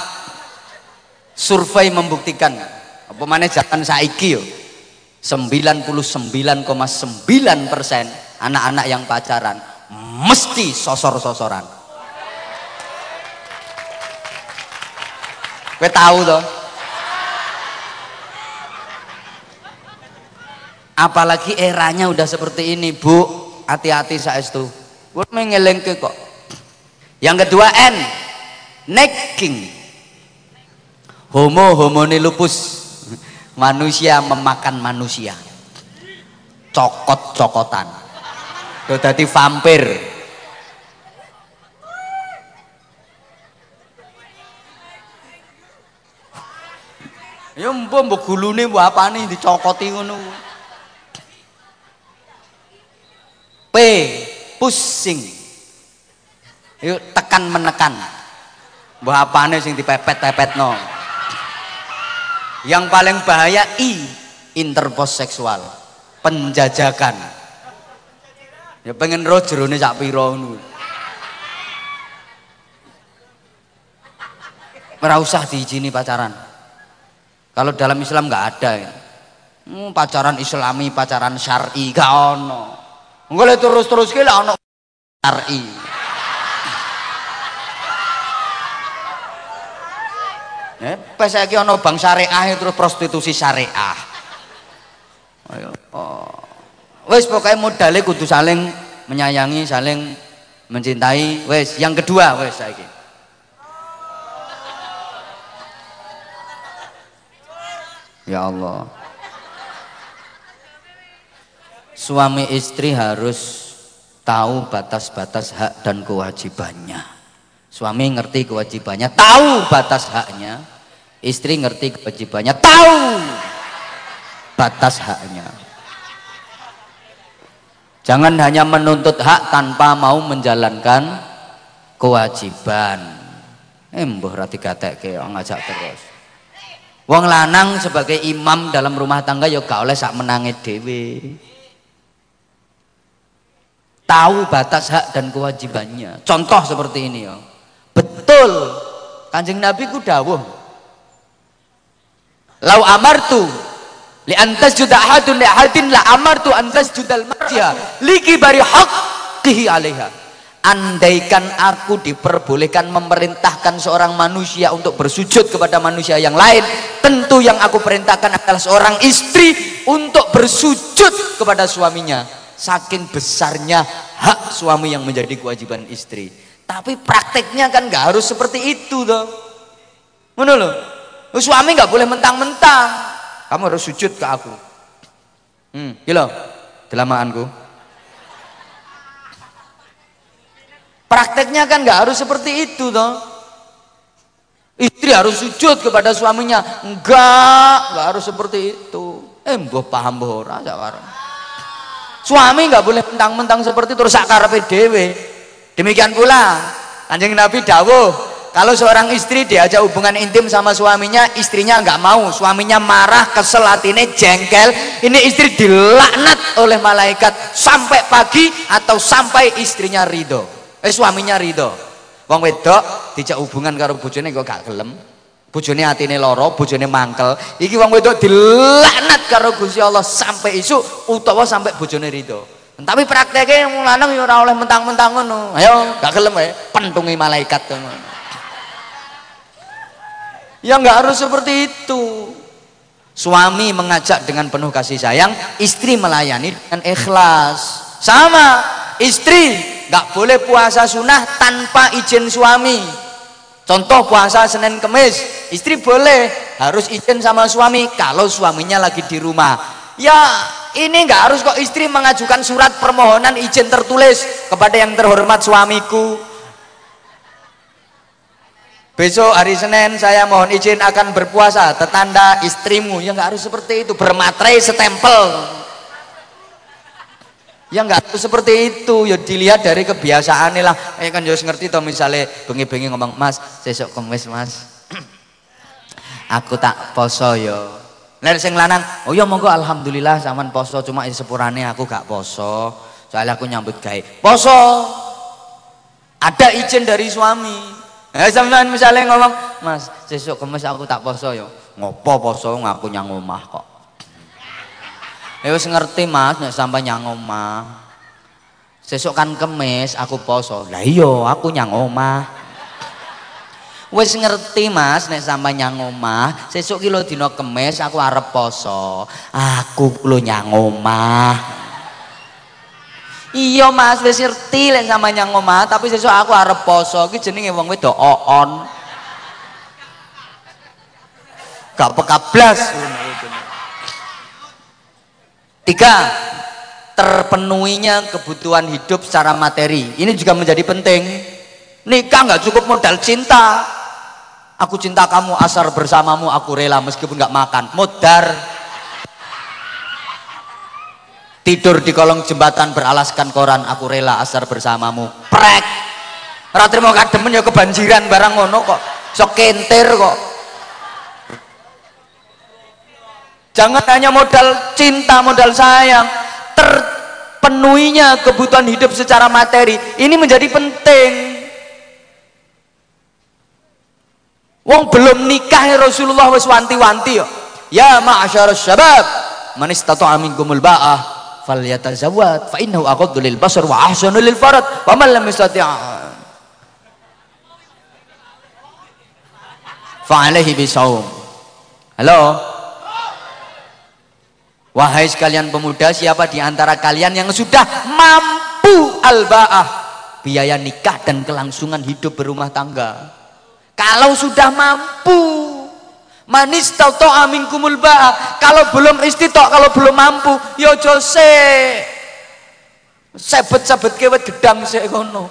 survei membuktikan. Apa mana jangan saiki yo? 99,9 persen anak-anak yang pacaran mesti sosor-sosoran. Gue tahu toh apalagi eranya udah seperti ini bu. Hati-hati saya itu gue kok. Yang kedua N. Necking homo homone lupus manusia memakan manusia. Cokot-cokotan. Itu tadi vampir. Ya mbok mbok gulune mbok apane dicokoti ngono P pusing. Yuk tekan menekan. Mbok apane sing dipepet-pepetno? Yang paling bahaya I interpos seksual penjajakan. Ya pengen roh jerone sak pira ngono. Ora usah diizini pacaran. Kalau dalam Islam nggak ada ya. Hmm, pacaran islami pacaran syar'i gak ono enggak terus-terus ki ono syar'i Eh, pas saiki ana bank syariah terus prostitusi syariah. Ayo. Oh. Wis pokoke modale kudu saling menyayangi, saling mencintai. Wis, yang kedua wis saiki. Ya Allah. Suami istri harus tahu batas-batas hak dan kewajibannya. Suami ngerti kewajibannya, tahu batas haknya. Istri ngerti kewajibannya tahu batas haknya. Jangan hanya menuntut hak tanpa mau menjalankan kewajiban. Eh mbah rati ke ngajak terus. Wong lanang sebagai imam dalam rumah tangga ya gak oleh sak menangi dewe tahu batas hak dan kewajibannya. Contoh seperti ini ya. Betul. Kanjeng nabi ku dawuh Lau amartu li antas juda ahadun li ahadin la amartu antas judal marja liki bari haqqihi alaiha. Andaikan aku diperbolehkan memerintahkan seorang manusia untuk bersujud kepada manusia yang lain tentu yang aku perintahkan adalah seorang istri untuk bersujud kepada suaminya saking besarnya hak suami yang menjadi kewajiban istri tapi prakteknya kan gak harus seperti itu toh menurut Suami nggak boleh mentang-mentang. Kamu harus sujud ke aku. Hmm, gila, kelamaanku. Prakteknya kan nggak harus seperti itu toh. Istri harus sujud kepada suaminya. Enggak, nggak harus seperti itu. Eh, mbah paham mbah ora Suami nggak boleh mentang-mentang seperti itu rusak karepe dhewe. Demikian pula Kanjeng Nabi dawuh, kalau seorang istri diajak hubungan intim sama suaminya, istrinya nggak mau, suaminya marah, kesel hatinya, jengkel. Ini istri dilaknat oleh malaikat sampai pagi atau sampai istrinya ridho. Eh suaminya ridho. Wong wedok dijak hubungan karo bojone kok gak gelem. Bojone atine lara bojone mangkel. Iki wong wedok dilaknat karo Gusti Allah sampai isuk utawa sampai bojone rido tapi prakteknya yang lanang ya ora oleh mentang-mentang ngono. Ayo gak gelem ya pentungi malaikat ngono ya nggak harus seperti itu. Suami mengajak dengan penuh kasih sayang istri melayani dengan ikhlas. Sama istri nggak boleh puasa sunnah tanpa izin suami Contoh puasa Senin Kemis, istri boleh harus izin sama suami kalau suaminya lagi di rumah. Ya ini nggak harus kok istri mengajukan surat permohonan izin tertulis kepada yang terhormat suamiku. Besok hari Senin saya mohon izin akan berpuasa, tetanda istrimu. Ya nggak harus seperti itu, bermaterai setempel ya enggak seperti itu ya dilihat dari kebiasaan lah eh kan harus ngerti toh misalnya bengi-bengi ngomong mas sesok kemis mas aku tak poso yo Nek sing lanang, oh ya monggo alhamdulillah zaman poso cuma sepurane aku gak poso. Soalnya aku nyambut gawe. Poso. Ada izin dari suami. Eh sampean misalnya ngomong, "Mas, sesuk kemis aku tak poso yo." Ngopo poso ngaku nyang omah kok. Ya wis ngerti Mas nek sampai nyang omah. Sesuk kan kemis aku poso. Lah iya aku nyang omah. Wis ngerti Mas nek sampai nyang omah, sesuk ki dina kemis aku arep poso. Aku lho nyang omah. Iya Mas wis ngerti lek sampe nyang omah, tapi sesuk aku arep poso. Ki jenenge wong wedok oon. Gak pekablas. Tiga, terpenuhinya kebutuhan hidup secara materi. Ini juga menjadi penting. Nikah nggak cukup modal cinta. Aku cinta kamu, asar bersamamu, aku rela meskipun nggak makan. Modar. Tidur di kolong jembatan beralaskan koran, aku rela asar bersamamu. Prek. Ratri mau kademen ya kebanjiran barang ngono kok. Sok kentir kok. Jangan hanya modal cinta, modal sayang. Terpenuhinya kebutuhan hidup secara materi. Ini menjadi penting. Wong belum nikah ya Rasulullah wis wanti-wanti yo. Ya ma'asyarus syabab, man istata'a minkumul ba'ah falyatazawwad fa innahu aqaddu lil basar wa ahsanu lil farad wa man lam yastati' fa alaihi bisawm. Halo? Wahai sekalian pemuda, siapa di antara kalian yang sudah mampu al-ba'ah biaya nikah dan kelangsungan hidup berumah tangga? Kalau sudah mampu, manis tau amin kumul ba'ah. Kalau belum istitok, kalau belum mampu, yo ya jose. Sebet-sebet kewet gedang sik kono.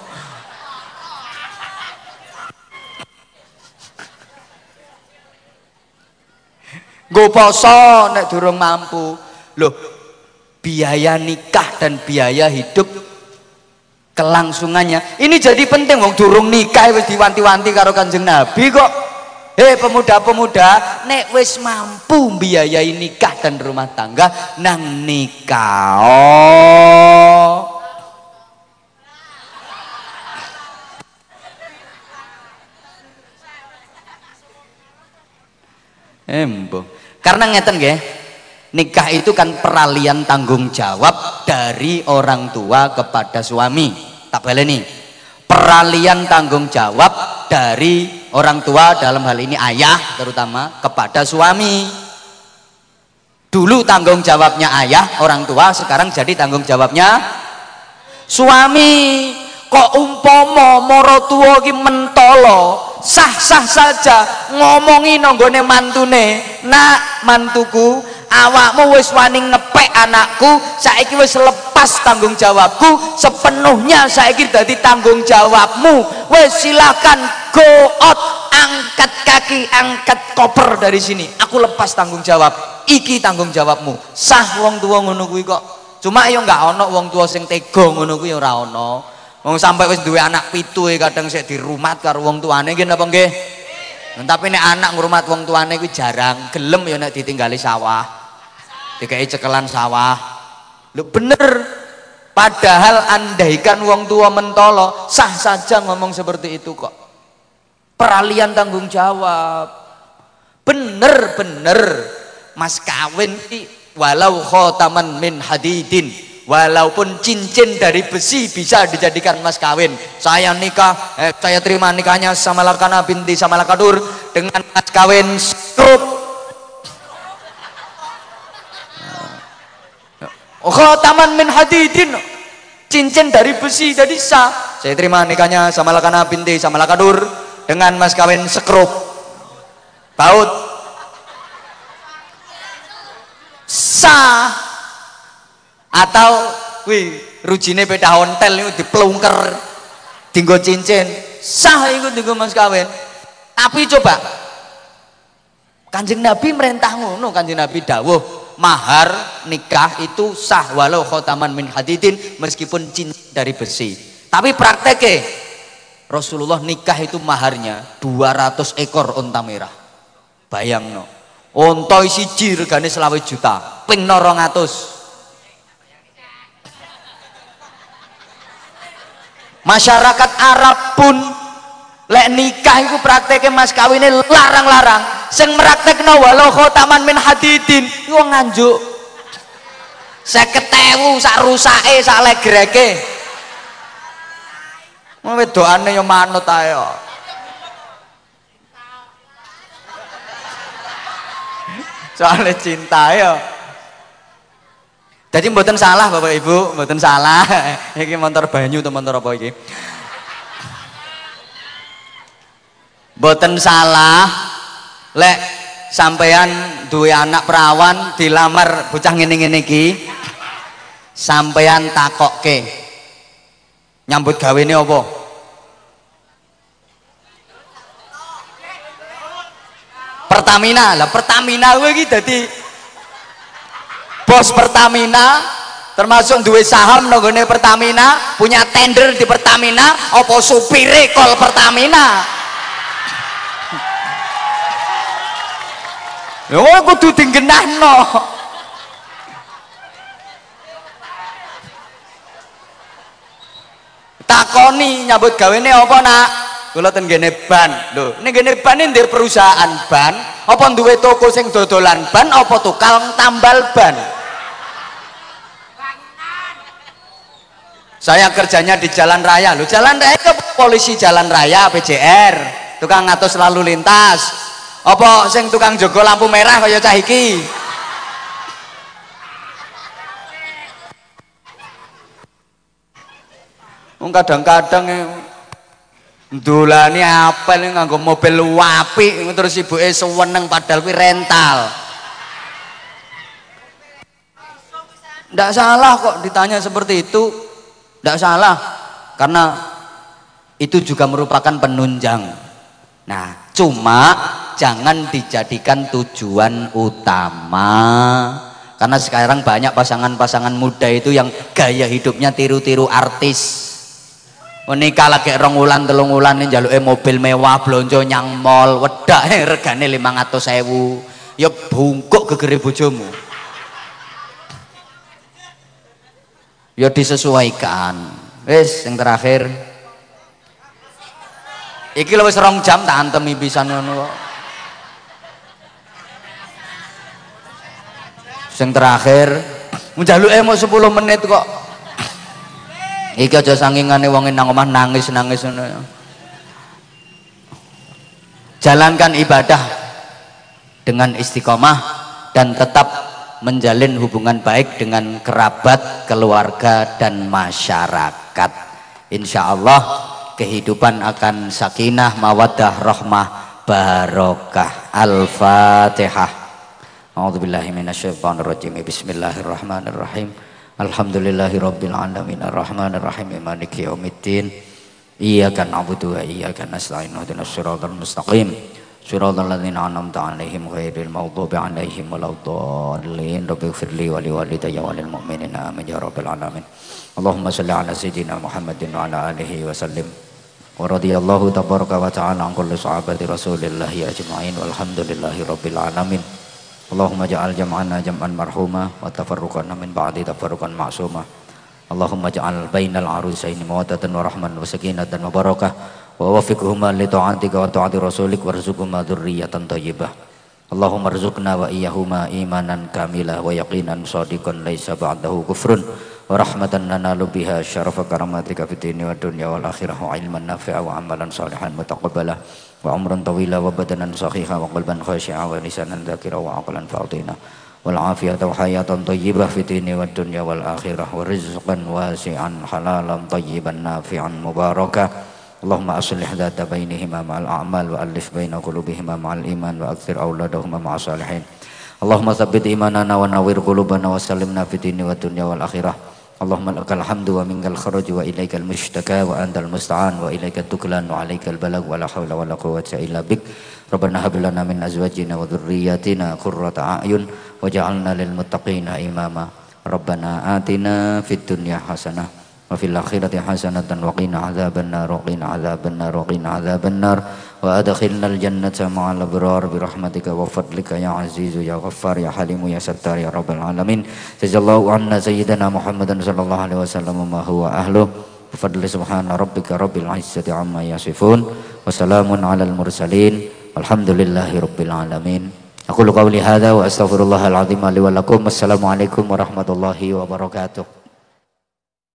Gue poso nek durung mampu loh biaya nikah dan biaya hidup kelangsungannya ini jadi penting wong durung nikah wis diwanti-wanti karo Kanjeng Nabi kok hei pemuda-pemuda nek wis mampu biayai nikah dan rumah tangga nang nikah oh. Embo. Karena ngeten nggih, nikah itu kan peralihan tanggung jawab dari orang tua kepada suami. Tak boleh nih. Peralihan tanggung jawab dari orang tua dalam hal ini ayah terutama kepada suami. Dulu tanggung jawabnya ayah orang tua sekarang jadi tanggung jawabnya suami. Kok umpomo moro tua mentolo sah-sah saja ngomongi nonggone mantune nak mantuku awakmu wis wani ngepek anakku saiki wis lepas tanggung jawabku sepenuhnya saiki dadi tanggung jawabmu. Wis silakan go out angkat kaki angkat koper dari sini. Aku lepas tanggung jawab iki tanggung jawabmu. Sah wong tua ngono kuwi kok. Cuma yo nggak ono wong tua sing tega ngono kuwi ora ono. Wong sampai wis duwe anak pitu e kadang sik dirumat karo wong tuane nggih napa nggih? Tapi nek anak ngrumat wong tuane kuwi jarang gelem ya nek ditinggali sawah DKI cekelan sawah. Lu bener. Padahal andaikan wong tua mentolo sah saja ngomong seperti itu kok. Peralihan tanggung jawab. Bener-bener mas kawin walau khotaman min hadidin. Walaupun cincin dari besi bisa dijadikan mas kawin. Saya nikah eh, saya terima nikahnya sama Lakana binti sama Lakadur dengan mas kawin. Skrup khotaman min hadidin. Cincin dari besi jadi sah saya terima nikahnya sama Lakana binti sama Lakadur dengan mas kawin skrup baut. Sah atau wih rujine beda ontel itu dipelungker tinggal cincin. Sah itu tinggal mas kawin. Tapi coba kanjeng nabi merintah ngono kanjeng nabi dawuh mahar nikah itu sah walau khotaman min hadidin meskipun cincin dari besi tapi prakteknya Rasulullah nikah itu maharnya 200 ekor unta merah. Bayang no Unta siji regane selawe juta, ping 200. Masyarakat Arab pun lek nikah iku prakteke mas kawine larang-larang. Sing praktekno walau khotaman min hadidin iku nganjuk. 50.000 sak rusake sak legreke. Mau wedokane yo manut ae soalnya cinta ya jadi mboten salah Bapak Ibu mboten salah. Ini motor banyu atau motor apa ini mboten salah. Lek sampean dua anak perawan dilamar bocah ngene-ngene iki sampean takokke. Nyambut gawe ini apa? Pertamina. Lah Pertamina gue gitu jadi bos Pertamina termasuk dua saham nonggone Pertamina punya tender di Pertamina opo supire kol Pertamina Oh, kudu no. Takoni nyambut gawene apa, Nak? kula ten gene ban. Lho ning gene ban ini perusahaan ban apa duwe toko sing dodolan ban apa tukang tambal ban? Saya kerjanya di jalan raya. Lho jalan raya ke polisi jalan raya PJR tukang ngatur lalu lintas apa sing tukang jogo lampu merah kaya cah iki kadang-kadang Dolane apa nih nganggo mobil wapi terus ibuke seweneng padahal kuwi rental. Tidak salah kok ditanya seperti itu. Tidak salah karena itu juga merupakan penunjang. Nah, cuma jangan dijadikan tujuan utama. Karena sekarang banyak pasangan-pasangan muda itu yang gaya hidupnya tiru-tiru artis. Menikah lagi rong ulan telung ulan ini jaluke mobil mewah blonjo nyang mall wedak regane 500.000 ya bungkuk gegere bojomu. Ya disesuaikan. Wis yang terakhir. Iki lho wis rong jam tak antemi pisan ngono kok sing terakhir menjaluke mau 10 menit kok Iki aja sangingane wong nang omah nangis-nangis ngono. Ya. Jalankan ibadah dengan istiqomah dan tetap menjalin hubungan baik dengan kerabat, keluarga dan masyarakat. Insya Allah kehidupan akan sakinah, mawaddah, rahmah, barokah. Al-Fatihah. A'udzubillahi minasyaitonirrajim. Bismillahirrahmanirrahim. Alhamdulillahi rabbil alamin. Arrahmanir rahim maliki yaumiddin. Na'budu wa nasta'in. Mustaqim. Ladzina an'amta 'alaihim ghairil maghdubi 'alaihim waladdallin rabbighfirli wa liwalidayya wa lil mu'minina. Amin ya alamin. Allahumma shalli ala sayyidina Muhammadin wa ala alihi wa sallim. Wa radiyallahu tabaraka wa ta'ala an kulli sahabati rasulillahi ajma'in. Walhamdulillahi rabbil alamin Allahumma ja'al jam'ana jam'an marhuma wa tafarruqana min ba'di tafarruqan ma'suma. Allahumma ja'al bainal arusaini mawaddatan wa rahman wa sakinatan wa barakah wa wafiqhuma li ta'atika wa ta'ati rasulik warzuqhuma dzurriyyatan thayyibah Allahumma rizukna wa iyahuma imanan kamilah wa yaqinan sadiqan laisa ba'dahu kufrun wa rahmatan nanalu biha syarafa karamatika fid dini wa dunya wal akhirah wa ilman nafi'a wa amalan salihan mutaqabbalah وعمرا طويلا وبدنا صحيحا وقلبا خاشعا ولسانا ذاكرا وعقلا فاطينا والعافية وحياة طيبة في الدين والدنيا والآخرة ورزقا واسعا حلالا طيبا نافعا مباركا. اللهم أصلح ذات بينهما مع الأعمال وألف بين قلوبهما مع الإيمان وأكثر أولادهما مع الصالحين. اللهم ثبت إيماننا ونور قلوبنا وسلمنا في الدين والدنيا والآخرة. Ma'a salihin Allahumma thabbit imanana wa nawir qulubana wa salimna fid dini wa dunya wal akhirah Allahumma lakal hamdu wa mingal kharaj wa ilaikal mushtaka wa antal musta'an wa ilaikal tuklan wa alaikal balag wa la hawla wa la quwwata illa bik Rabbana hab lana min azwajina wa dhurriyyatina qurrata a'yun waj'alna lil muttaqina imama Rabbana atina fid dunya hasanah wa fil akhirati hasanatan wa qina adzaban nar wa qina adzaban nar wa qina adzaban nar وأدخلنا الجنة مع الأبرار برحمتك وفضلك يا عزيز يا غفار يا حليم يا ستار يا رب العالمين جزا الله عنا سيدنا محمد صلى الله عليه وسلم ما هو أهله بفضل سبحان ربك رب العزة عما يصفون وسلام على المرسلين والحمد لله رب العالمين أقول قولي هذا وأستغفر الله العظيم لي ولكم السلام عليكم ورحمة الله وبركاته